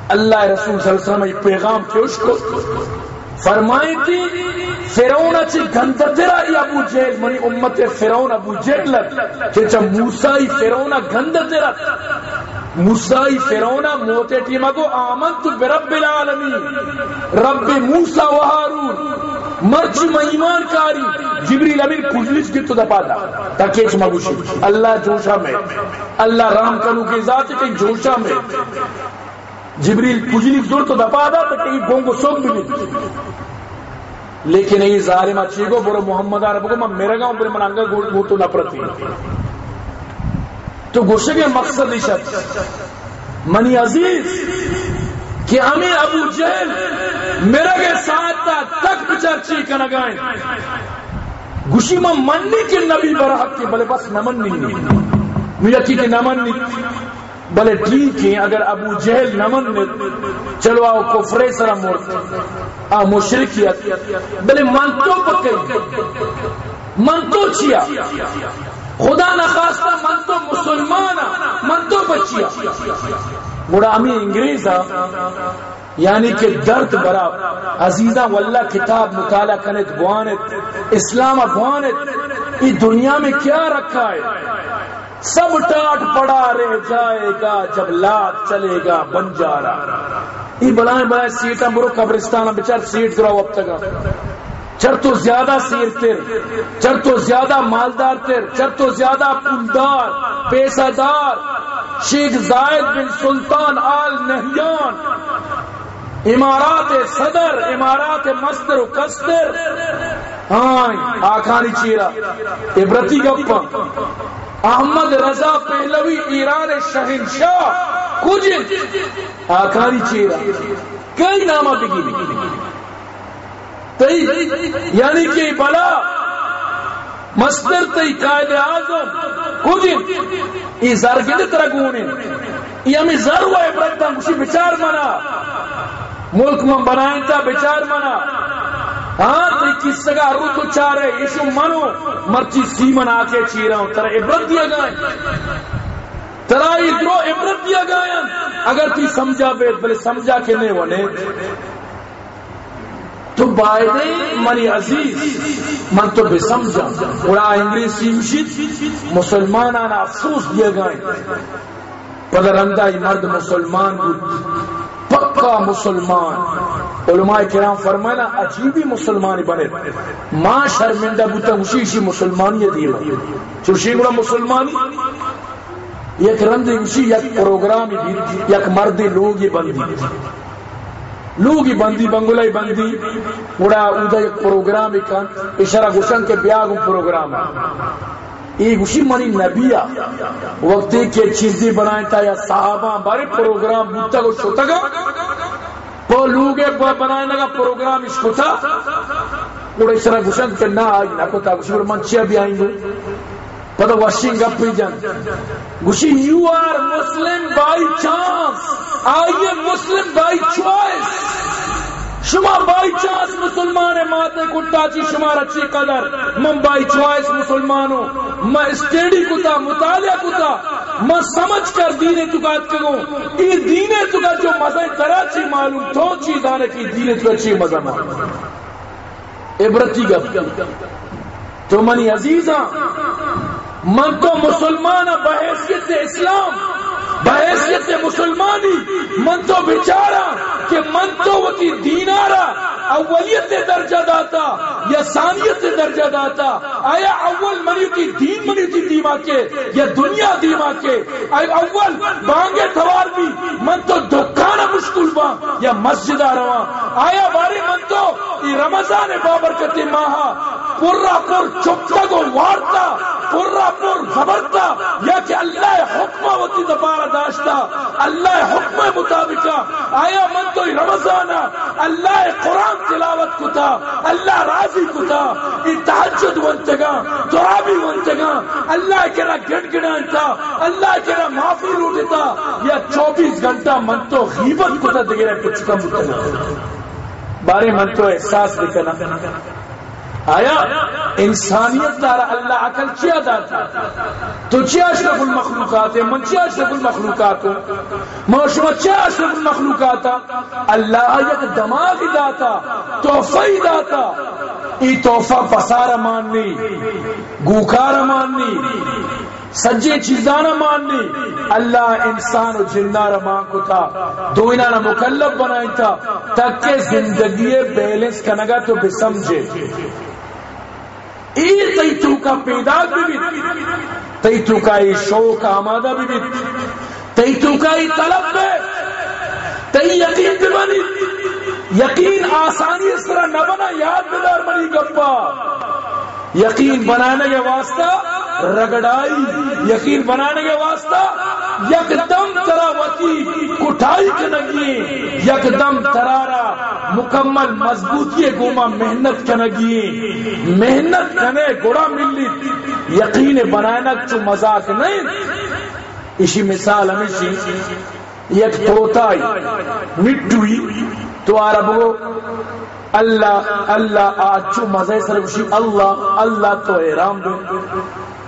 اللہ رسول صلی اللہ علیہ وسلم یہ پیغام کیوش کو۔ فرمائی تھی، فرعون چی گندہ تیرا ای ابو جیل منی امت فرعون ابو جیل کہ چا موسیٰ فرعون گندہ تیرا موسیٰ فرعون موتے ٹیمہ کو آمنت برب العالمین۔ رب موسیٰ و حارون مرچ میں ایمان کاری۔ جبریل امیر کجلس کی تو دپا دا، تاکہ اس مگوشی اللہ جوشا میں، اللہ رام کنو کی ذات کے جوشا میں۔ جبریل کجلی زور تو دپا دا، تو کئی گونگو سوک بھی لیکن یہ ظالم اچھی برو محمد عرب کو، میں میرا گاؤں پر من انگا گو تو نپرتی تو گوشے کے مقصد شد منی عزیز، کہ ہمیں ابو جہل میرا کے ساتھ تک بچار کا نگائیں گوشی میں مننی کے نبی برحق کے بلے بس نمن نہیں۔ مجھے کی نمن نہیں بلے ٹھیک ہے اگر ابو جہل نمن میں چلو آؤ کفرے سرا مورت آ، مشرکیت۔ بلے من تو پکے من تو چیا۔ خدا نخواستہ من تو مسلمان من تو بچیا۔ بڑا ہمیں انگریز یعنی کہ درد برا عزیزہ واللہ کتاب مطالعہ کنت بوانت اسلام بوانت یہ دنیا میں کیا رکھا ہے؟ سب ٹاٹ پڑا رہ جائے گا جب لات چلے گا بنجارا یہ بلائیں بلائیں سیٹاں برو قبرستان ہاں، بچار سیٹ کرو اب تک۔ چر تو زیادہ سیر تر، چر تو زیادہ مالدار تر، چر تو زیادہ پولدار پیسہ دار۔ شیخ زائد بن سلطان آل نہیان۔ امارات صدر، امارات مستر و کستر ہاں آخانی چیرا عبرتی گپا احمد رضا پہلوی ایران شہنشاہ۔ کچھ آخاری چیرا کئی نامہ بگی تئی یعنی کہ بلا مستر تئی قائد اعظم۔ کچھ یہ زرگد ترگونے۔ یہ ہمیں زر ہوا عبرت تھا مجھے بچار منا۔ ملک میں بنائیں تھا بچار منا۔ ہاں تو قصہ کا رو تو چاہ رہے یشو منو، مرچی سیمن آ کے چی رہا ہوں ترا عبرت دیا گائے ترا ادرو عبرت دیا گائے اگر تی سمجھا بے، بلے سمجھا کے نہیں ونے تو بائدے منی عزیز، من تو بے سمجھا۔ اڑا انگریسی مشید، مسلمان آنا افسوس دیا گائے پدر اندائی مرد مسلمان بود، پکا مسلمان۔ علماء کرام فرمائنا عجیبی مسلمانی بنے۔ ماں شرمندہ بوتا، اسی اسی مسلمانی دیو چوشی گوڑا مسلمانی۔ یک رندی اسی، یک پروگرامی بھی یک مردی لوگی بندی۔ لوگی بندی بنگلائی بندی۔ گوڑا اودا یک پروگرامی کن اشارہ گوشن کے بیاگوں پروگرام۔ ای گوشی منی نبیا وقتی کے چیزی بنائیں تا یا صحابہ بارے پروگرام بوتا کو چھوتا گا۔ وہ لوگے بنائیں لگا پروگرام اس کو تھا۔ اوڑے سرا گوشن کے نہ آئی، نہ کو تا گوشی پر منچیا بھی آئیں گے۔ پتہ واشنگ اپ پی جان۔ گوشی you are Muslim by chance. آئیے مسلم بائی چوائس۔ شما بائی چانس مسلمان ماتے کٹا چی شما رچی قدر. من بائی چوائس مسلمانوں میں اسٹیڈی کتا مطالعہ کتا میں سمجھ کر دینے چکا چکوں یہ دینے چکا جو مزہ طرح چی معلوم، تو چیز آنے کی دینے چکا چی مزہ معلوم عبرتی گپ. تو منی عزیزاں، من تو مسلمان بحیثیت اسلام بحیثیت مسلمانی من تو بیچارا کہ من تو وکی دینارا، اولیت درجہ داتا یا ثانیت درجہ داتا۔ آیا اول منی کی دین منی تھی دیما کے یا دنیا دیما کے؟ آیا اول بانگے تھوار بھی من تو دکانا مشکل با یا مسجد روا۔ آیا باری من تو رمضان بابرکت ماہا پورا پر چپتا کو وارتا پورا پر خبرتا، یا کہ اللہ حکمہ وتی دبارہ داشتا، اللہ حکم مطابقہ، آیا من تو رمضانا اللہ قرآن تلاوت کتا، اللہ راضی کتا ای تحجد ونتگا درابی ونتگا، اللہ کرا گڑ گڑانتا، اللہ کرا معافی روٹتا یا چوبیس گھنٹہ من تو غیبت کتا دگرہ کچھ کم اتنا بارے من تو احساس لکھنا آیا؟ انسانیت دارا اللہ عقل چیا داتا؟ تو چیا اشرف المخلوقات ہے من چیا اشرف المخلوقات ہوں موشما چیا اشرف المخلوقات اللہ یک دماغ داتا توفی داتا۔ ای توفہ پسارا ماننی گوکارا ماننی، سجے چیزانا ماننی۔ اللہ انسان و جنارا مان کو تھا دو انانا مکلب بنائی تھا تک کہ زندگی بیلنس کنگا تو بے سمجھے ای تی تو پیدا بھی بھی تی تو ای شوق آمادہ بھی بھی تی تو ای طلب بھی تی یقین بھی بنی یقین آسانی اس طرح نہ بنا، یاد بدار بنی گپا۔ یقین بنانے کے واسطہ رگڑائی، یقین بنانے کے واسطہ یک دم کٹائی کنگی یک دم ترارا، مکمل مضبوطی گوما محنت کنگی محنت کنے گوڑا ملی، یقین بنانا چو مزاق نہیں۔ اسی مثال ہمیشی یک توتائی مٹوئی، تو عربو اللہ اللہ، آج چو مزے سر اللہ اللہ تو احرام دے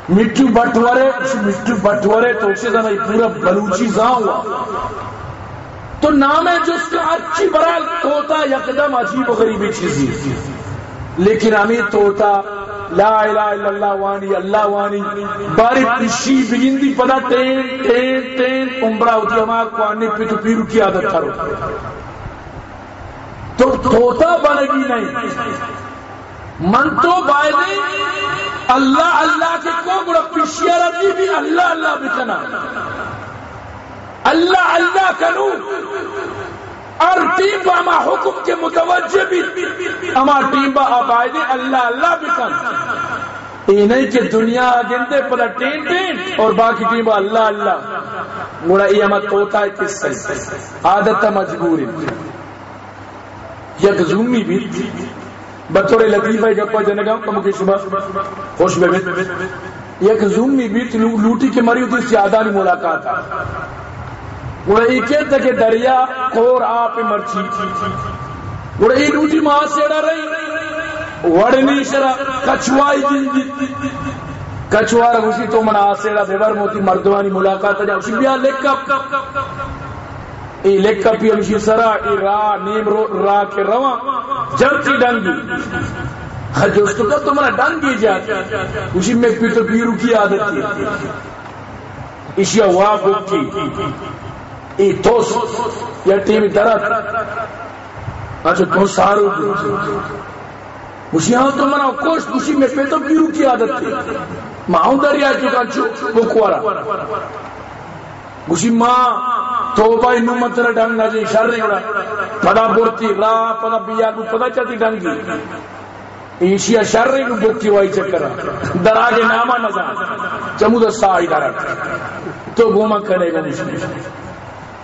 مٹو بٹورے مٹو بٹورے تو اسے زنا پورا بلوچی زاں ہوا۔ تو نام ہے جو اس کا اچھی برال توتا یقدم عجیب و غریبی چیزی لیکن ہمیں توتا لا الہ الا اللہ وانی اللہ وانی، باری پشی بگندی پدا تین تین تین امبرا ہوتی ہمارا کو آنے پہ تو پیرو کی عادت کرو تو توتا بنگی نہیں۔ من تو بائدے اللہ اللہ کے کو بڑا پیشیا رہتی بھی اللہ اللہ بکنا اللہ اللہ کنو اور ٹیم با ہما حکم کے متوجہ بھی۔ ہما ٹیم با آبائدے اللہ اللہ بکن یہ نہیں کہ دنیا گندے پدا ٹین ٹین اور باقی ٹیم با اللہ اللہ۔ گوڑا یہ ہما توتا ہے کس سے عادت مجبوری۔ یک زومی بھی بطور لطیفہ گپا جنگا کم کے شبہ خوش بے یک زومی بیت لوٹی کے مری ہوتی سیادہ نہیں ملاقات۔ وہ ایک تک دریا کور آپ مرچی۔ وہ ای لوٹی ماں سے ڈر رہی وڑنی شرا کچوائی جندی کچوار اسی تو منا آسیڑا بیبر موتی مردوانی ملاقات۔ جا اسی بیا لکھ۔ اپ ای لکھ اپ اسی سرا، ای را، نیم رو، را کے رواں جب کی ڈنگی جو کا تو منا ڈنگی جا اسی میں پیتو پیرو کی عادت تھی اشیا وا کی۔ ای توس، یا ٹیم درد اچھا تو سارو اسی ہاں تو منا کوشت اسی میں پیتو پیرو کی عادت تھی ماؤں دریا چکا چو بکوارا گوشی ماں توبہ انو مطر مطلب ڈنگ جی شر نہیں اڑا پدا بورتی را پدا بیا کو پدا چاہتی ڈنگی ایشیا شر نہیں بکتی وائی چکرہ در آگے ناما نزا چمو دا سائی دارا۔ تو گوما کرے گا مشکل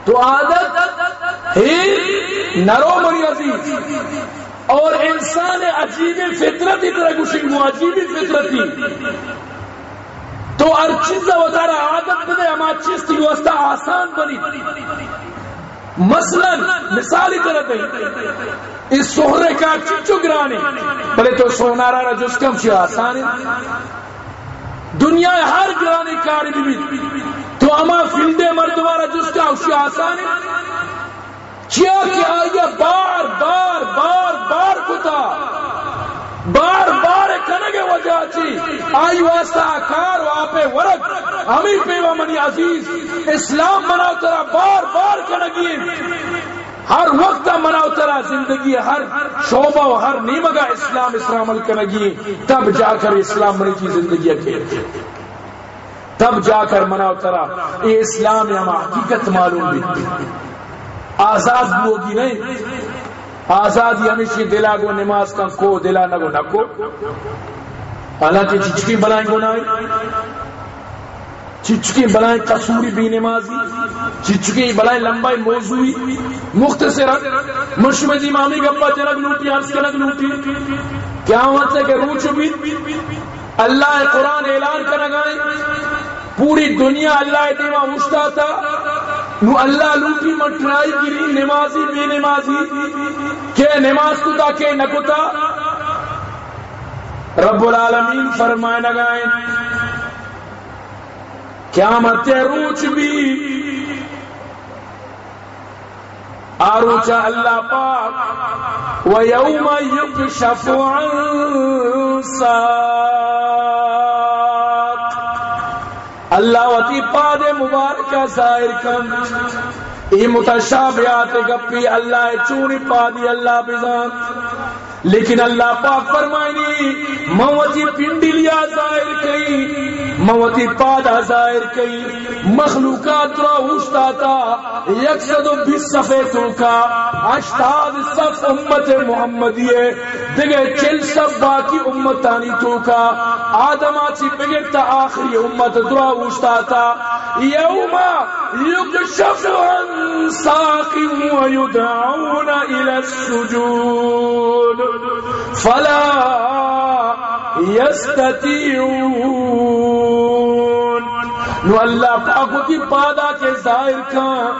تو عادت ہی نرو منی عزیز۔ اور انسان عجیب فطرت اتنا گوشی، مو عجیب فطرت فطرتی تو ہر چیز وزارہ عادت دے اما چیز کی واسطہ آسان بنی۔ مثلا مثالی طرح دے اس سہرے کا چچو گرانے، بلے تو سونارا را جس کم چی آسان ہے۔ دنیا ہر گرانے کاری بھی تو اما فیلڈے مردوارا جس کا اسی آسان ہے۔ کیا کہ آیا بار بار بار بار کتا۔ بار بار کنگے وجہ چی آئی واسطہ کار واپے ورک ہمیں پیوا منی عزیز اسلام مناو ترا بار بار کنگی ہر وقت مناو ترا زندگی، ہر شعبہ و ہر نیمگا اسلام اسلام الکنگی تب جا کر اسلام منی کی زندگی اکھے تب جا کر مناو ترا یہ اسلام یا حقیقت معلوم بھی۔ آزاد ہوگی نہیں۔ آزادی ہمیشہ دلا گو نماز کا کو دلا نہ گو نکو۔ حالانکہ چچکی بلائیں گو نہ چچکی بلائیں قصوری بھی نمازی چچکی بلائیں لمبائی موضوعی؟ مختصر مشمد امامی جی گپا جی جنگ لوٹی عرض کنگ لوٹی کیا ہوتا ہے کہ روح چبی اللہ قرآن اعلان کرنا گائے پوری دنیا اللہ دیما مشتا تھا نو اللہ لوٹی مٹرائی گری، نمازی بے نمازی کہ نماز کتا کہ نکتا رب العالمین فرمائے نگائیں کیا مرتے روچ بھی آروچا اللہ پاک، ویوم یکشف عن ساق۔ اللہ وتی پاد مبارکہ ظاہر کم، ای متشابہات گپی اللہ چوری پادی اللہ بزان۔ لیکن اللہ پاک فرمائنی موتی پنڈلیا ظاہر کئی موتی پادا ظاہر کئی، مخلوقات را اوشتا تا یک سد و بیس صفحے تو کا۔ اشتاد صف امت محمدی ہے دیگے چل صف باقی امتانی تو کا۔ آدم آچی بگرتا آخری امت درا اوشتا تا۔ یوما یکشف عن ساقی و یدعون الى السجود۔ فلا یستطیعون۔ نو اللہ پاکو کی پادا کے ظاہر کا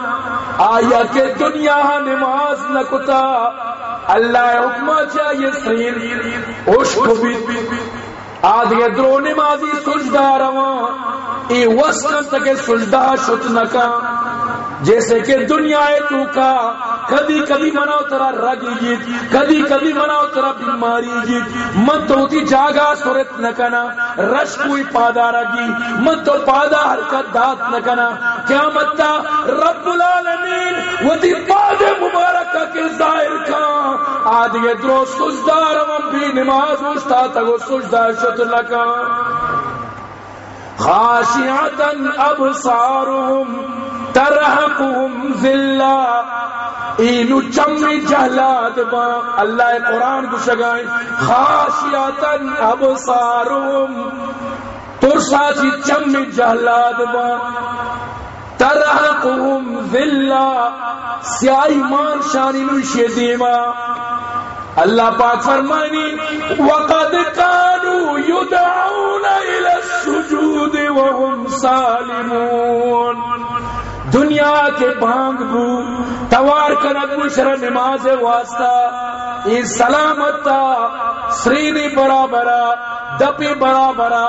آیا کہ دنیا نماز نکتا اللہ حکمہ چاہیے سین عشق بھی، آدھے درو نمازی سجدہ رواں۔ ای وسکن تک سجدہ شت نکا جیسے کہ دنیا ہے تو کا۔ کبھی کبھی مناو ترا رگی جیت کبھی کبھی مناو ترا بیماری جیت من تو تی جاگا صورت نکنا رش کوئی پادا رگی من تو پادا حرکت دات نکنا قیامت تا رب العالمین و تی پاد مبارکہ کے ظاہر کا۔ آدھے درو سجدار من بھی نماز مشتا تگو سجدہ شت لکا خاشعتا ابصارهم ترحقهم ذلہ اینو چمی جہلات با. اللہ قرآن کو شگائیں. خاشیاتا ابصارهم ترسا چی چمی جہلات با. ترحقهم ذلہ سیائی مان شانی نوشی دیما. اللہ پاک فرمانی وقد كانوا يدعون الى السجود وهم سالمون۔ دنیا کے بانگ بو، توار کنک مشر نماز واسطہ ای سلامت تا سرینی برابرا دپی برابرا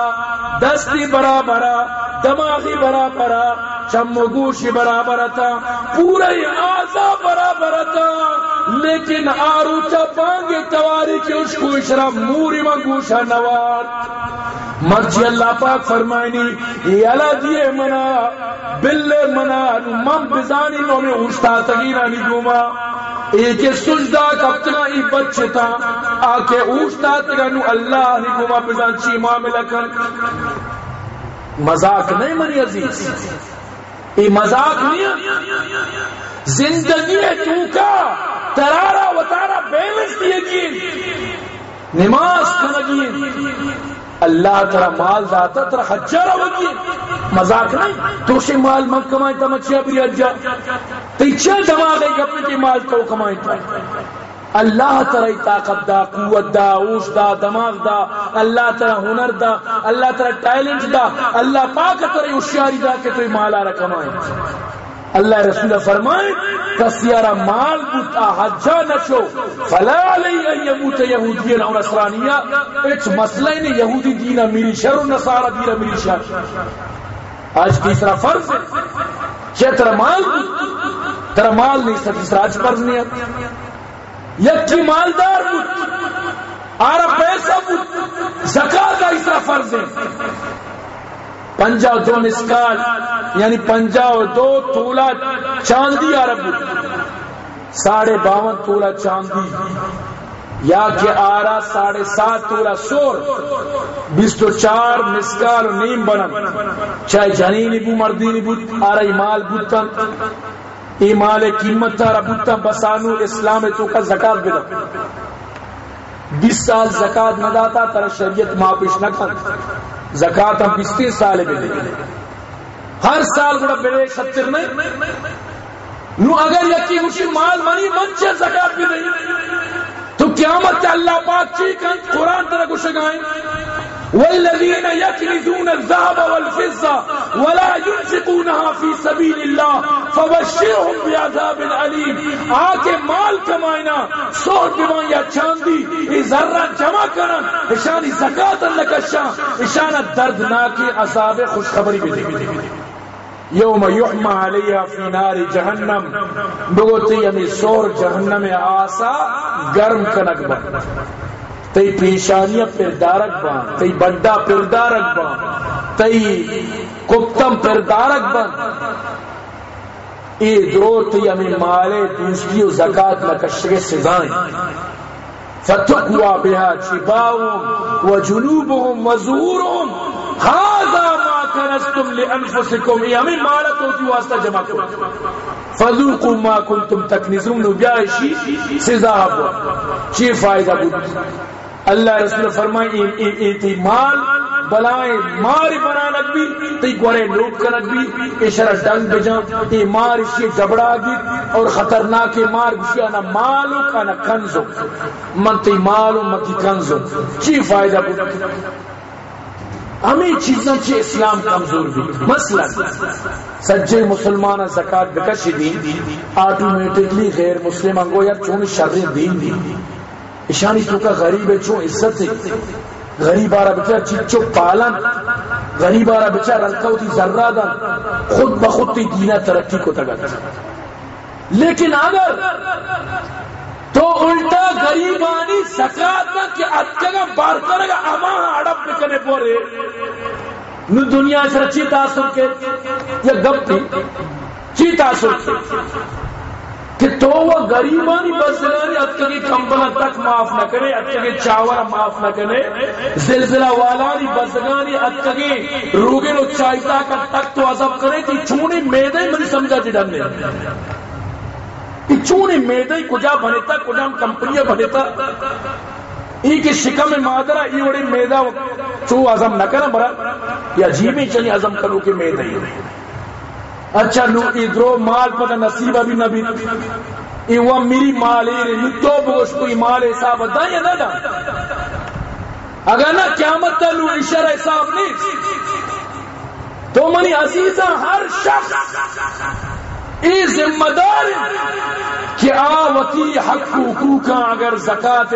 دستی برابرا دماغی برابرا چم گوشی برابر تھا، پورے آزا برابر تھا۔ لیکن آرو چپانگے تواری کی اس کو اشرا موری میں گوشا نوار۔ مرچی اللہ پاک فرمائنی یلا دیئے منا بلے منا مم بزانی نو میں اوشتا تگینا نہیں دوما۔ ایک سجدہ کپتنا ای بچے تھا۔ آکے اوشتا تگانو اللہ نہیں دوما بزان چی معاملہ کر۔ مذاق نہیں منی عزیز۔ یہ مذاق نہیں زندگی تو کا۔ ترارا و تارا بیلنس دیے گی نماز کنگی اللہ ترا مال داتا ترا حجارہ ہوگی مذاق نہیں۔ تو سے مال من کمائیں تا مچیا بری حجا تی چھ دماغ ہے اپنے کی مال تو کمائیں تا۔ اللہ ترا طاقت دا، قوت دا اوش دا، دماغ دا۔ اللہ ترا ہنر دا، اللہ ترا ٹیلنٹ دا۔ اللہ پاک ترا ہوشیاری دا کہ تو مالا رکھمائیں اللہ رسول فرمائے کسیارا مال بوتا حجا نشو فلا علی ان یموت یہودین او نصرانیہ اچ مسئلہ نہیں یہودی دینا میری شر و نصارہ دینا میری شر۔ آج تیسرا فرض ہے کہ ترا مال ترا مال نہیں سکتی تیسرا آج فرض نہیں ہے یکی مالدار بود آرہ پیسہ بود زکاة کا اسرا فرض ہے۔ پنجا دو مسکال یعنی پنجا دو تولا چاندی عرب ساڑھے باون تولا چاندی. یا کہ آرا ساڑھے سات تولا سور. بیس تو چار مسکال و نیم بنن چاہے جنینی بو، مردینی بو، آرا ایمال بوتن ایمال قیمت تارا بوتن بسانو اسلام تو کا زکاة بدا بیس سال زکاة نہ داتا، تر شریعت ماپش نہ کھن زکات ہم بیس سال میں ہر سال بڑا بڑے ستر میں۔ نو اگر یکی اسی مال من منچے زکات بھی نہیں۔ تو قیامت اللہ پاک چیکن قرآن طرح گشے گائیں۔ والذین یکنزون الذهب والفضة ولا ينفقونها في سبيل الله فبشرهم بعذاب علیم۔ آکے مال کمائنا سوٹ بیمان یا چاندی، ای ذرہ جمع کرن۔ اشانی زکاة اللہ کشا اشانہ دردناکی عذاب خوشخبری بھی دے یوم یحما علیہ فی نار جہنم۔ بگوتی یعنی سور جہنم آسا گرم کنک بن۔ تی پیشانیہ پر دارک بان تی بڑا پر دارک بان تی کپتم پر دارک بان۔ ای درو تی امی مالے، دوسری و زکاة لکشک سزائیں۔ فتقوا بها جباؤهم وجنوبهم وزورهم هذا ما کنستم لانفسکم ای ہمیں مالا تو کی واسطہ جمع کرو۔ فذوقوا ما کنتم تکنزون بیاشی سزا ہوا۔ چی فائدہ بود؟ اللہ رسول فرمائے ایتی مال، بلائے ماری بنانک بھی تی گورے لوٹ کنک بھی اشارہ ڈنگ بجا تی مار اسی گبڑا گی اور خطرناک مار بشی انا مالو کانا کنزو من تی مالو من تی کنزو چی فائدہ بود ہمیں چیزاں چی اسلام کمزور بھی مثلا، سجے مسلمان زکاة بکشی دین آٹومیٹکلی غیر مسلم انگو یا چون شر دین دین اشانی تو کا غریب ہے، چون عزت ہے۔ غریب آرہ بچہ چچو پالن۔ غریب آرہ بچہ رلکو تی ذرہ دا خود بخود تی دینہ ترقی کو تگا لیکن اگر تو الٹا غریبانی سکات نہ کہ اتگا بار کرگا اما اڑپ بکنے پورے۔ نو دنیا سر چی تاثر کے؟ یا گپ تھی؟ چی تاثر کے؟ کہ تو وہ غریبانی بزرگانی اتگی کمبل تک معاف نہ کرے اتگی چاور معاف نہ کرے، زلزلہ والانی بزرگانی اتگی روگن و چائتا کا تک تو عذاب کرے کہ چونی میدے منی سمجھا جی ڈھنے چونی میدے کجا بنیتا کجا ہم کمپنیاں بنیتا ای کی شکم مادرہ، ای وڑی میدہ چو عظم نہ کرنا برا یا جیبی چنی عظم کرو کہ میدہ ہی۔ اچھا نو ادرو مال پتہ نصیبہ بھی نبی۔ ایوہ میری مال ایرے نو تو بگوش کوئی مال حساب دا یا نہ دا اگر نہ قیامت تا نو اشار حساب نہیں تو منی عزیزہ ہر شخص ای ذمہ دار کہ آوتی حق حقوقا اگر زکات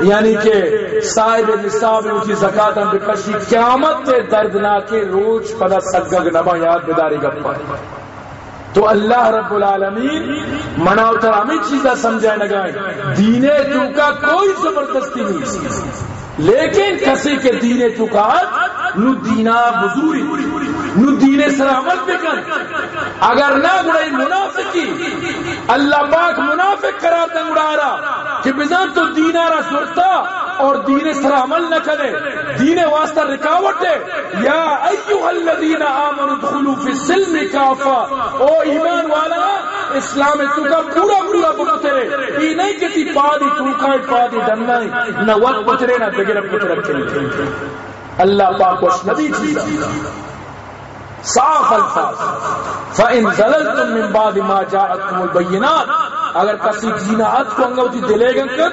یعنی کہ صاحب نصاب کی زکات ہم بکشی قیامت دردناک روز پدا سگگ نبا یاد بداری گپا تو اللہ رب العالمین مناو تر ہمیں چیزا سمجھائے لگائیں دینے تو کا کوئی زبردستی نہیں۔ لیکن کسی کے دینے تو کا نو دینا بزوری نو دینے سلامت بکن اگر نہ گڑائی منافقی، اللہ پاک منافق کرا تنگڑا رہا کہ بزن تو دینا را سرتا اور دین سر عمل نہ کرے۔ دین واسطہ رکاوٹ ہے۔ یا ایوہ الذین آمنوا ادخلوا فی السلم کافا۔ او ایمان والا، اسلام تو کا پورا پورا بکترے یہ نہیں کہ تی پادی تو کا پادی دننا نہ وقت بچرے نہ بغیر بچرے چلے اللہ پاک اس نبی چیزا۔ صاف الفاظ. فَإِن زَلَلْتُم مِّن بَعْدِ مَا جَاءَتْكُمُ الْبَيِّنَاتُ، اگر کسی جینا ات کو انگوتی دلے گا کر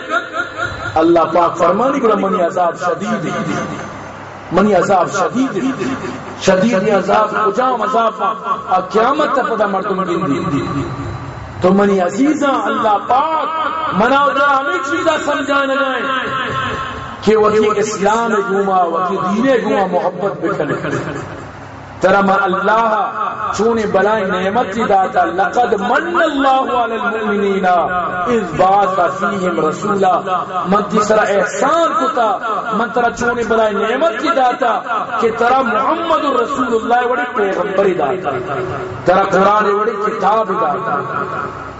اللہ پاک فرمانی کرا منی عذاب شدید منی عذاب شدید شدید عذاب کجام عذاب قیامت تا پدا مردم گندی تو منی عزیزاں، اللہ پاک مناو جا ہمیں چیزا سمجھانے گئے کہ وکی اسلام گوما وکی دین گوما محبت بکھنے ترم اللہ، چونی بلائی نعمت کی داتا، لقد من اللہ علی المؤمنین، اذ بات فیہم رسولا۔ من تیسرا احسان کتا، من ترا چونی بلائی نعمت کی داتا، کہ ترا محمد رسول اللہ وڑی پیغمبری داتا ترا قرآن وڑی کتاب داتا۔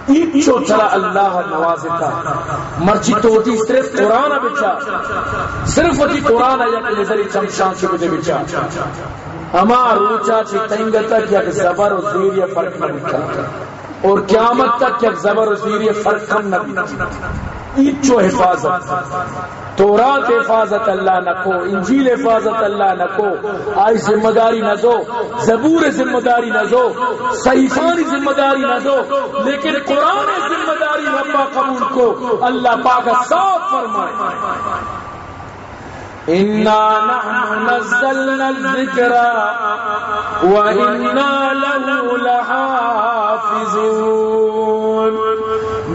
ایچو چلا اللہ نوازتا۔ مرچی تو توتی صرف قرآن بچا، صرف وچی قرآن یا نظری چمشان کی بجے بچا۔ اما روچا چی تنگ تک یک زبر و زیر یہ فرق نہ بکا اور قیامت تک یک زبر و زیر یہ فرق کم نہ بکا ایچو حفاظت۔ تورات حفاظت اللہ نہ کو انجیل حفاظت اللہ نہ کو آئی ذمہ داری نہ دو زبور ذمہ داری نہ دو صحیفانی ذمہ داری نہ دو لیکن قرآن ذمہ داری ربا قبول کو اللہ پاک صاف فرمائے۔ إنا نحن نزلنا الذكر وإنا له لحافظون.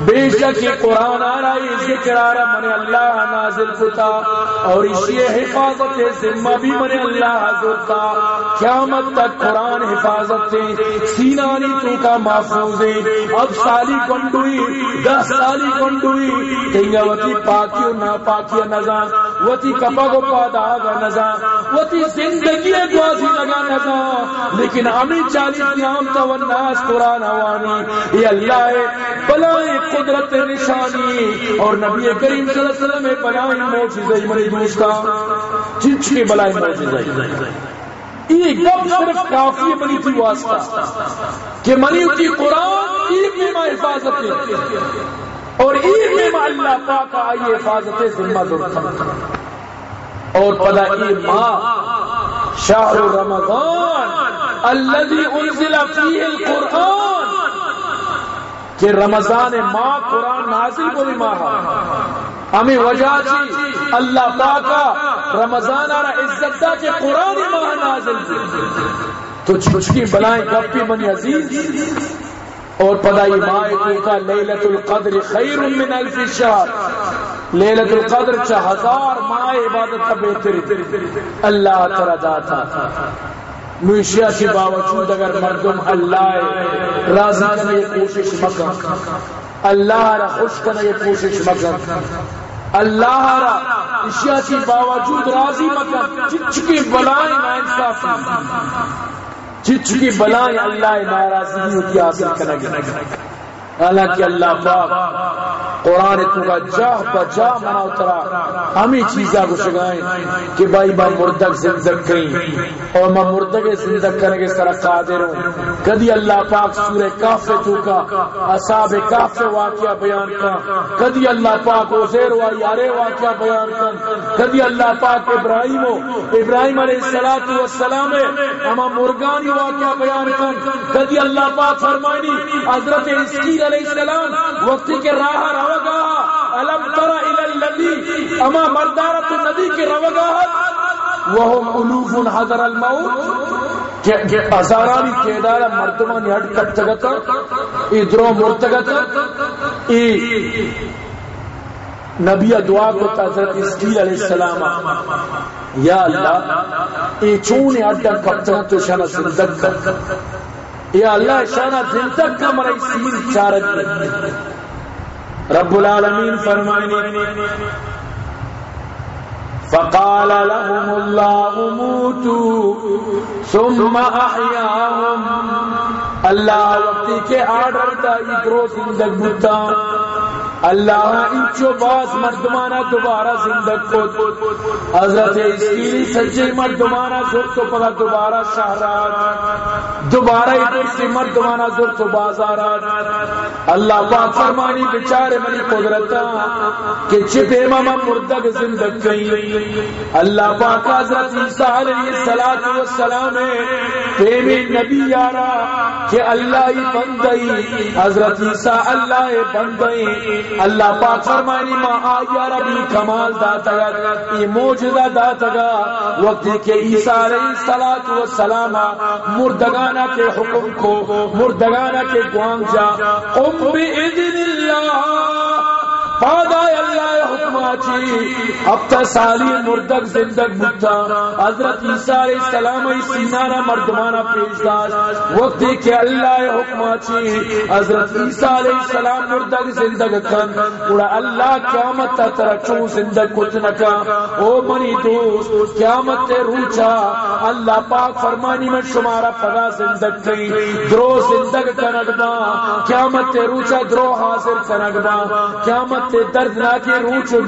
بے شک یہ قرآن آ رہا ہے ذکر آ رہا من اللہ نازل کتا اور اسی حفاظت ذمہ بھی من اللہ حضر تا قیامت تک قرآن حفاظت سے سینانی تو کا محفوظ ہے اب سالی کنڈوئی دس سالی کنڈوئی تنگا وتی پاکی و ناپاکی نظام وتی کپا کو پادا آگا نظام وتی زندگی گوازی لگا نظام لیکن امی چالی قیام تا والناس قرآن آوانی۔ یہ اللہ ہے بلائے قدرت نشانی۔ اور نبی کریم صلی اللہ علیہ وسلم بلائی موجزہ منی دوستا چنچ کے بلائی موجزہ یہ گب صرف کافی بنی تھی واسطہ۔ کہ منی تھی قرآن ایک میں ماں حفاظت اور ایک میں اللہ پاک آئی حفاظت ذمہ دور اور پدا ای ماں شہر رمضان الذي انزل فيه القرآن، کہ رمضان ماہ قرآن نازل بولی ماہ ہمیں وجہ چی اللہ پاکا رمضان آرہ عزت دا کہ قرآن ماہ نازل بولی۔ تو چھچکی بلائیں گپی منی عزیز۔ اور پدائی ماہ کا لیلت القدر خیر من الف شہر. لیلت القدر چا ہزار ماہ عبادت کا بہتر اللہ ترہ داتا نوشیا کے باوجود اگر مردم اللہ راضی کرنے یہ کوشش مکن اللہ را خوش کرنے یہ کوشش مکن اللہ را اشیاء کے باوجود راضی مکن چچ کی بلائیں نا انصافی چچ کی بلائیں اللہ ناراضگی ہوتی حاصل کرنے حالانکہ اللہ پاک قرآن تو کا جاہ پا جاہ منا اترا ہمیں چیزا کو شگائیں کہ بھائی میں مردک زندگ کریں اور میں مردک زندگ کرنے کے طرح قادر ہوں۔ کدی اللہ پاک سورہ کافے تو کا، اصحاب کافے واقعہ بیان کا کدی اللہ پاک عزیر و یارے واقعہ بیان کا کدی اللہ پاک ابراہیم و ابراہیم علیہ السلام ہما مرگانی واقعہ بیان کا کدی اللہ پاک فرمائنی حضرت اسکیل علیہ السلام وقتی کے راہ روگاہ علم ترہ الاللذی اما مردارت النبی کے روگاہ وهم الوف حضر الموت، کہ ہزارانی تعداد مردمانی ہٹ کتگتا ای درو مرتگتا ای نبی دعا کو حضرت اسکیل علیہ السلام، یا اللہ، ای چون اڈا کپتگا تو شانا زندگ کا یا اللہ شانا تک کا مرائی سیر چارت رب العالمین فرمائنی فقال لهم الله موتوا ثم احياهم اللہ وقتی کے آرڈر تا روز زندگ بتا اللہ ہاں انچو باز مردمانہ دوبارہ زندگ کو حضرت اسکیلی سجی مردمانہ زور تو پدا دوبارہ شہرات۔ دوبارہ ادھر سے مردمانہ زور تو بازارات۔ اللہ پاک فرمانی بچارے منی قدرتا کہ چپے ماما مردگ زندگ کئی اللہ پاک حضرت عیسیٰ علیہ السلام پیمی نبی یارا کہ اللہ ہی بندئی حضرت عیسیٰ اللہ بندئی اللہ پاک فرمانی ما آیا ربی کمال داتا گا ای موجزہ داتا گا۔ وقت کہ عیسیٰ علیہ السلام مردگانہ کے حکم کو، مردگانہ کے گوانجا قم بی اذن اللہ پادا اللہ حکماتی اب تا سالی مردک زندگ بتا حضرت عیسیٰ علیہ السلام ای سینانا مردمانا پیش داشت وقت کہ اللہ حکم حکماتی حضرت عیسیٰ علیہ السلام مردک زندگ کن۔ اڑا اللہ قیامت تا ترچو زندگ کت نکا او منی دوست، قیامت تے روچا اللہ پاک فرمانی میں شمارا پدا زندگ کئی درو زندگ کنگبا قیامت تے روچا درو حاضر کنگبا قیامت تے دردناک روچ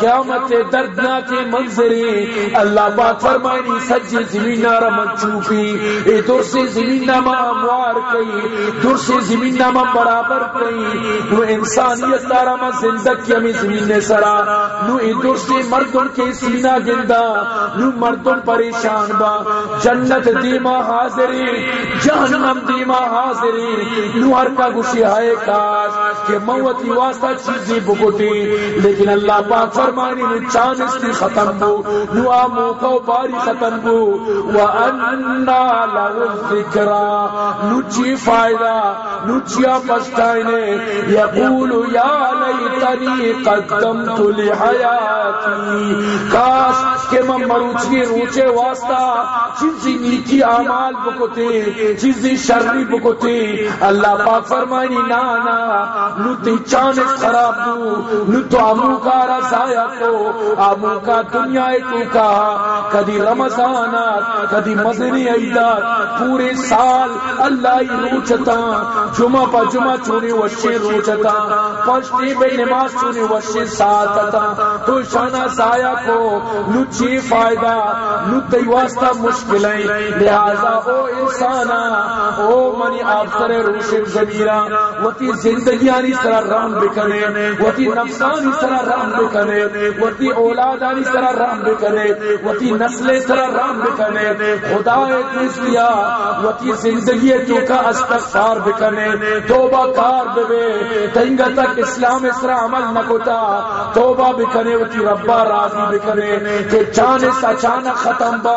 قیامت دردناک منظری اللہ پاک فرمائنی، سجی زمین را منچوفی اے دور سے زمین نامہ اموار کئی دور سے زمین نامہ برابر کئی، نو انسانیت دارا ما زندگ کی ہمیں زمین سرا، نو اے دور سے مردن کے سینہ گندہ، نو مردن پریشان با، جنت دیما حاضری، جہنم دیما حاضری، نو ہر کا گوشی آئے کاش، کہ موتی واسطہ چیزی بکتی لیکن اللہ پاک فرمانی نو چانس کی ختم بو نو آمو کو باری ختم بو وَأَنَّا لَهُ الذِّكْرَى نو فائدہ نو چیا پشتائنے یقول، یا لیتنی قدمت لحیاتی. کاش کہ میں مروچی روچے واسطہ. چیزی نیکی آمال بکتے چیزی شرری بکتے. اللہ پاک فرمانی، نانا نو تی چانس خراب دو نو تو آمو کا رضایا کو آمو کا دنیا تو کا کدی رمضانات کدی مزنی عیدات۔ پورے سال اللہ ہی روچتا۔ جمعہ پا جمعہ چونے وشے روچتا۔ پشتی بے نماز چونے وشے ساتتا۔ تو شانہ سایا کو نو چی فائدہ۔ نو تی واسطہ مشکلیں۔ لہذا او انسانا او منی آفتر روشن زمیرہ۔ وتی زندگیانی سرا رام بکنے۔ وتی نفسانی سرا رام بکنے۔ وتی اولادانی سرا رام بکنے، وتی نسل سرا رام بکنے خدا ایک دیا، وتی زندگی تو کا استغفار بکنے، توبہ کار بے تنگا تک اسلام اسرا عمل نکوتا توبہ بکنے، وتی ربا راضی بکنے، کہ چانس اچانک ختم با،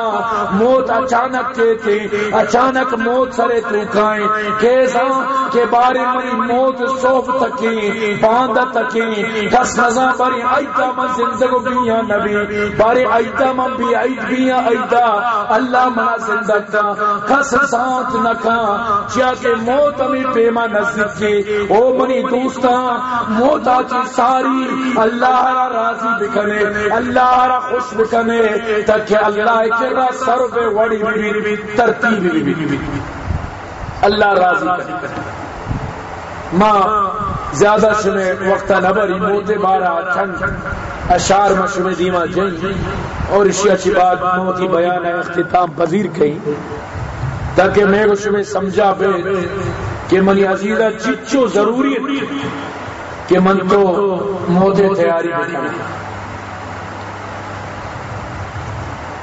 موت اچانک کے تھی، اچانک موت سرے تو کھائیں کیسا کہ بارے منی موت صوف تکی باند تکی کس نظا باری ایتا من زندگو بیا نبی باری ایتا من بی ایت بیا ایتا اللہ منا زندگ تا کس ساتھ نکا چیا کہ موت ہمیں پیما نزدیک کی۔ او منی دوستا موت آچی ساری۔ اللہ را راضی بکنے، اللہ را خوش بکنے۔ تاکہ اللہ کے را سر پہ وڑی بھی ترتیب بھی اللہ راضی کرنے ماں زیادہ شمع وقتا نبری موتے بارا چند اشار ما شمع دیما جن اور اسی اچھی بات موتی بیان اختتام پذیر کئی تاکہ میں کو شمع سمجھا بے کہ منی عزیزہ چچو ضروری کہ من تو موتے تیاری بکھا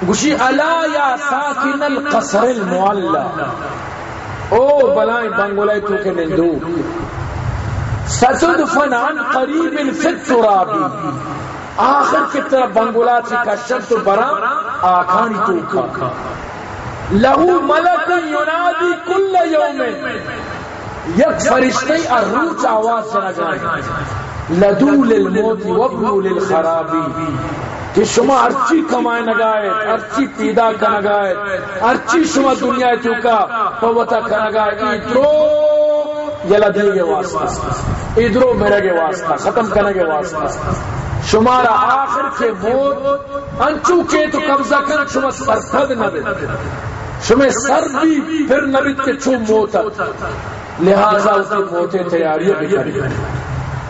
گوشی علا یا ساکن القصر المعلا۔ او بلائیں بنگولائے تو کہ نندو ستدفن عن قریب فی الترابی آخر کی طرف بنگولا تھی کا تو برا آکھانی تو کھا لہو ملک ینادی کل یوم. یک فرشتے اروچ آواز چلا جائے. لدو للموت وابنو للخرابی کہ شما ارچی کمائے نگائے ارچی پیدا کا نگائے ارچی شما دنیا چکا پوتا کا نگائے ادرو یلا دے گے واسطہ ادرو میرے گے واسطہ، ختم کرنے گے واسطہ۔ شمارا آخر کے موت، انچو کے تو قبضہ کر شما سرپد نہ دے۔ شما سر بھی پھر نبیت کے چھو موتا لہذا اس کی موتیں تیاریاں بھی کری۔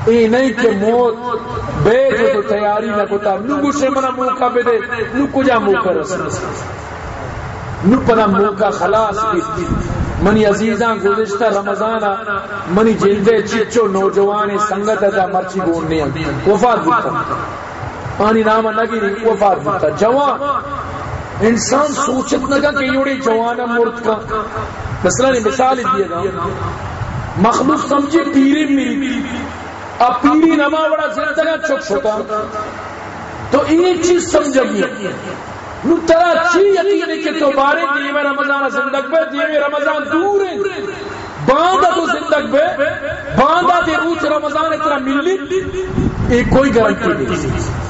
ای نہیں کہ موت بے جو تو تیاری نہ کتا نو گوشے منا موقع بے دے نو کجا موقع رس نو پنا موقع خلاص کی منی عزیزاں گزشتہ رمضان منی جلدے چچو نوجوانی سنگت دا مرچی گوننے ہیں وفات بکتا آنی نام نگی وفات بکتا جوان، انسان سوچت نگا کہ یوڑی جوانا مرد کا۔ مثلا نے مثال دیے گا مخلوق سمجھے پیری میری اب پیری نما بڑا زندگا چک چھوٹا تو ایک چیز سمجھ گیا نو ترا چی کہ تو بارے دیوے رمضان زندگ بے، دیوے رمضان دور باندھا تو زندگ بے باندھا رمضان اتنا ملی ایک کوئی گارنٹی نہیں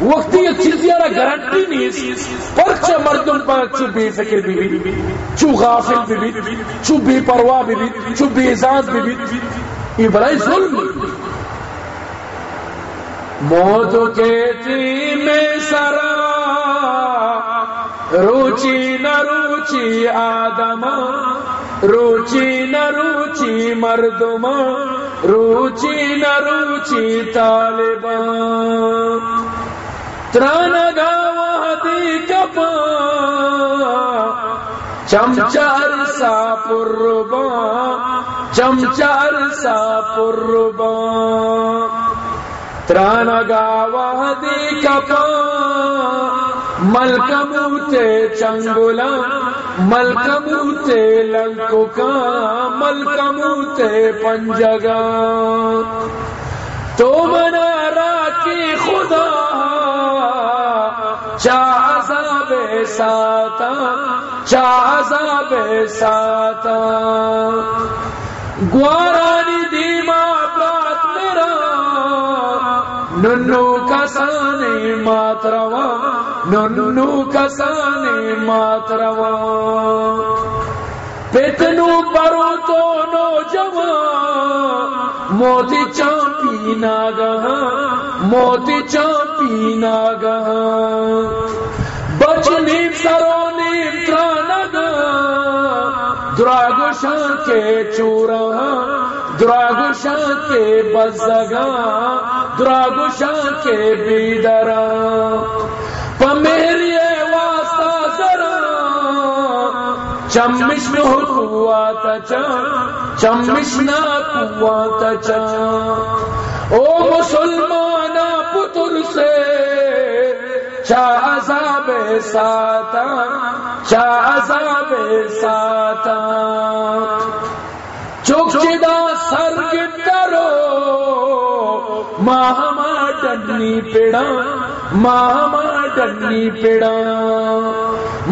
وقتی یہ چیزی گارنٹی نہیں مردم پر چو بے فکر بھی بھی، چو غافل بھی بھی، چو بے پرواہ بھی بھی، چو بے ازاز بھی بھی۔ یہ ظلم موت کے میں سرا روچی نہ روچی آدم، روچی نہ روچی مردم، روچی نہ روچی طالبان تران گاوہ دی کپا چمچار سا پربان چمچار سا پربان تران گاوہ دی کپا ملکموتے چنگولا ملکموتے لنکوکا ملکموتے پنجگا۔ تو منا راکی خدا، چا عذاب ساتا، چا عذاب ساتا۔ گوارانی دیما پرات میرا، ننو کسانے ماتروا ننو کسانے ماتروا۔ پتنو پرو تو نو جوان موتی چاپی ناگہ موتی چاپی ناگہ بچنی سرو نیم ترانگا دراگوشان کے چورا دراگوشان کے بزگا دراگوشان کے بیدرا پمیری واسطہ ذرا چمش میں قوات چا چمش نہ قوات چا او مسلمانا پتر سے چا عذاب ساتا، چا عذاب ساتا۔ جدا سر گٹرو ماہما ڈنی پیڑا ماہما ڈنی پیڑا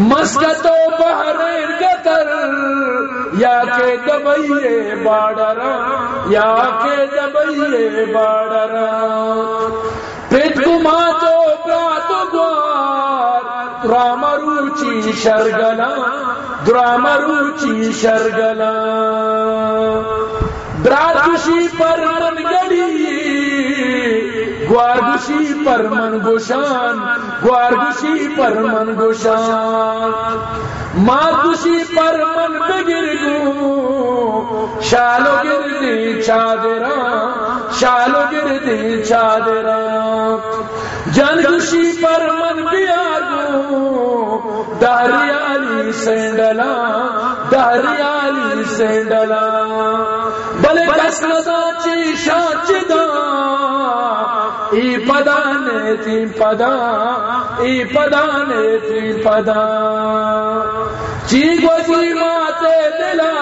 مسکتو بحرین گتر یا کے دبئیے باڑرا یا کے دبئیے باڑرا پیت کما تو براتو گوار درامروچی شرگلا درامروچی شرگلا براتوشی پر من گڑی گوارگوشی پر من گوشان گوارگوشی پر من گوشان ماتوشی پر من بگرگو شالو گردی چادران شالو گردی چادران جنگوشی پر من بیاگو دہریالی سینڈلا دہریالی سے ڈلا بلے کس ندا چی شاچ دا، ای پدا نے تی پدا، ای پدا نے تی پدا۔ چی گوزی ماتے دلا،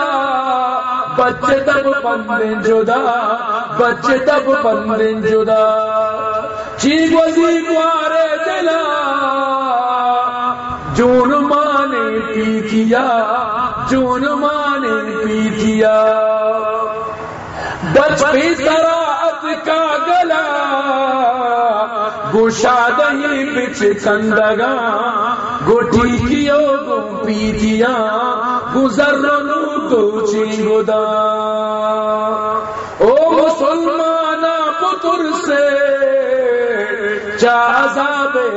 بچے تب پندن جدا، بچے تب پندن جدا۔ جی چی گوارے دلا جون مانے پی کیا، جون مانے پی کیا۔ بچ پی سراعت کا گلا گوشا دہی پچ کندگا گوٹی کیو گو پی دیا گزر نو تو چنگدا او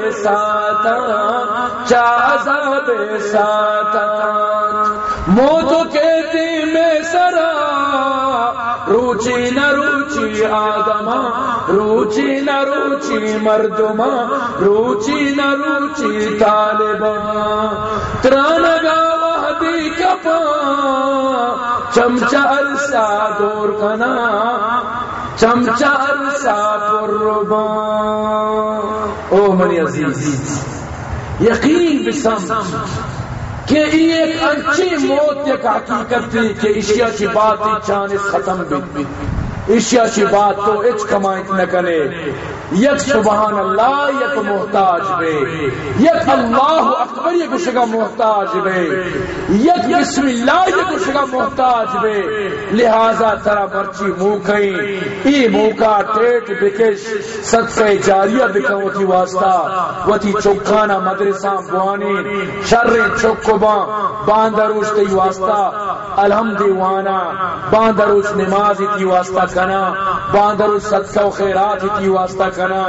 عذاب ساتا چا عذاب ساتا۔ موت کے دی میں سرا، روچی نہ روچی آدما، روچی نہ روچی مردما، روچی نہ روچی طالبا۔ ترانگا وحدی کپا، چمچا ارسا دور کنا، چمچا ارسا پر او منی عزیز، یقین بسم کہ یہ ایک انچی موت ایک حقیقت تھی کہ اشیاء کی بات ہی چانس ختم بھی اشیاء کی بات تو اچ کمائت نہ کرے۔ یک سبحان اللہ، یک محتاج بے۔ یک اللہ اکبر، یک شگا محتاج بے۔ یک بسم اللہ، یک شگا محتاج بے۔ لہذا ترا مرچی موکھیں ای موکا ٹیٹ بکش صدقہ جاریہ بکن وتی واسطہ۔ وتی چوکانا مدرسہ بوانی۔ شر چوکبا باندروش تی واسطہ۔ الحمد وانا۔ باندروش نماز تی واسطہ کنا باندروش صدقہ و خیرات تی واسطہ کنا،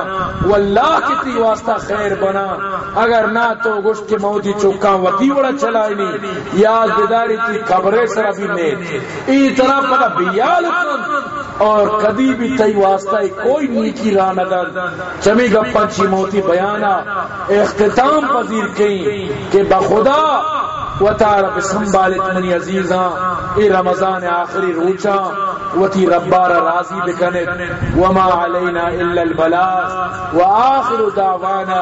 واللہ کتی واسطہ خیر بنا۔ اگر نہ تو گوشت کے موتی چوکا وتی وڑا چلائی نہیں یاد بیداری تی قبرے سر ابھی نیت۔ ای طرح پتا بیال کن۔ اور کدی بھی تی واسطہ کوئی نیکی راہ نگر چمی گپا چی موتی بیانا۔ اختتام پذیر کہیں کہ بخدا و تعالی بسنبالت منی عزیزاں، اے رمضان آخری روچا وتی ربار راضی بکنت وما علینا الا البلاغ واخر دعوانا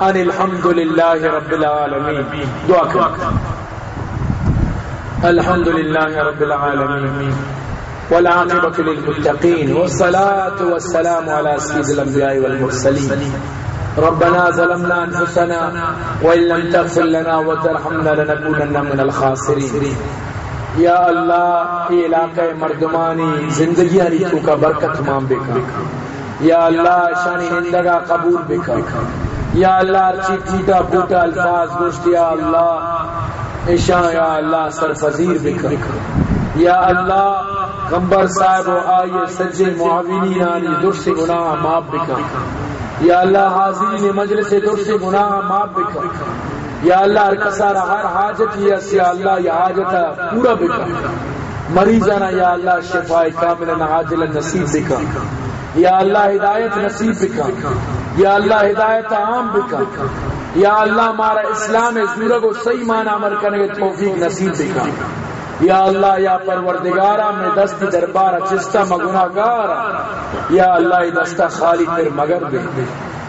ان الحمد لله رب العالمين دعا کریں. الحمد لله رب العالمين والعاقبة للمتقين والصلاة والسلام على سيد الأنبياء والمرسلين ربنا ظلمنا أنفسنا وإن لم تغفر لنا وترحمنا لنكونن من الخاسرين. یا اللہ یہ علاقہ مردمانی زندگی ہری تو کا برکت مام بکا. یا اللہ شانی ہندگا قبول بکا. یا اللہ چی ٹھیٹا بوٹا الفاظ گوشت، یا اللہ اشان یا اللہ سرفزیر بکا. یا اللہ غمبر صاحب و آئیے سجے معاونین آنی در گناہ ماب بکا. یا اللہ حاضرین مجلس در سے گناہ ماب بکا یا اللہ ہر کسارا ہر حاجت یا یا اللہ یا حاجت پورا بکا مریضانا یا اللہ شفاء کاملا عاجلا نصیب بکا یا اللہ ہدایت نصیب بکا یا اللہ ہدایت عام بکا یا اللہ ہمارا اسلام زورگ و صحیح معنی عمل کرنے کے توفیق نصیب بکا یا اللہ، یا پروردگارا، میں دستی دربارا چستا مگناگارا۔ یا اللہ دستا خالی پھر مگر دے۔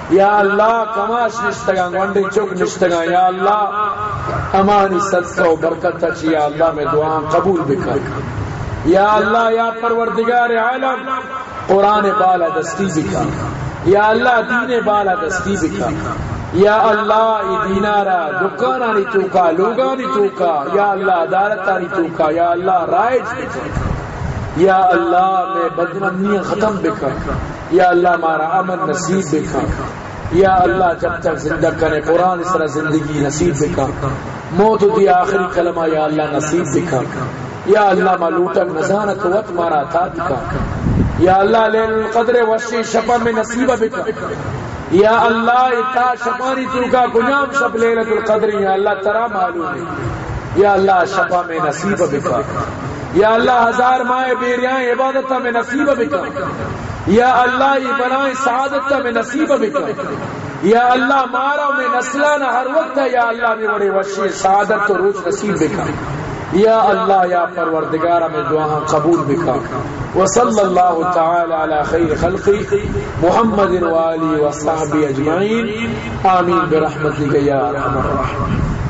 یا اللہ، کماش نشتگا گونڈی چک نشتگا یا اللہ، امانی صدقہ و برکت تچ یا اللہ، میں دعا قبول بکر یا اللہ، یا پروردگار عالم، قرآن بالا دستی بکا۔ یا اللہ، دین بالا دستی بکا۔ یا اللہ ای دینارا دکانانی توکا لوگانی توکا یا اللہ عدالتانی توکا یا اللہ رائج بکا یا اللہ، میں بدنمی ختم بکا۔ یا اللہ ہمارا امن نصیب بکا۔ یا اللہ، جب تک زندہ کرے، قرآن اس طرح زندگی نصیب بکا۔ موت دی آخری کلمہ یا اللہ نصیب بکا۔ یا اللہ ملوٹک نزانت وقت مارا تھا بکا۔ یا اللہ، لیل القدر وشی شپا میں نصیب بکا۔ یا اللہ، اتا شپانی تو کا گنام شب لیلت القدر، یا اللہ ترا معلوم ہے۔ یا اللہ شپا میں نصیب بکا یا اللہ، ہزار مائے بیریاں عبادت میں نصیب بکا یا اللہ، یہ بنائیں سعادت میں نصیب بکا یا اللہ، مارا میں نسلانا ہر وقت ہے۔ یا اللہ میں بڑے وشی سعادت تو روز نصیب بکا یا اللہ، یا پروردگار میں دعا قبول بکا. وصلی اللہ تعالی علی خیر خلقی محمد والی وصحبی اجمعین. آمین برحمتک یا رحمت الرحمن.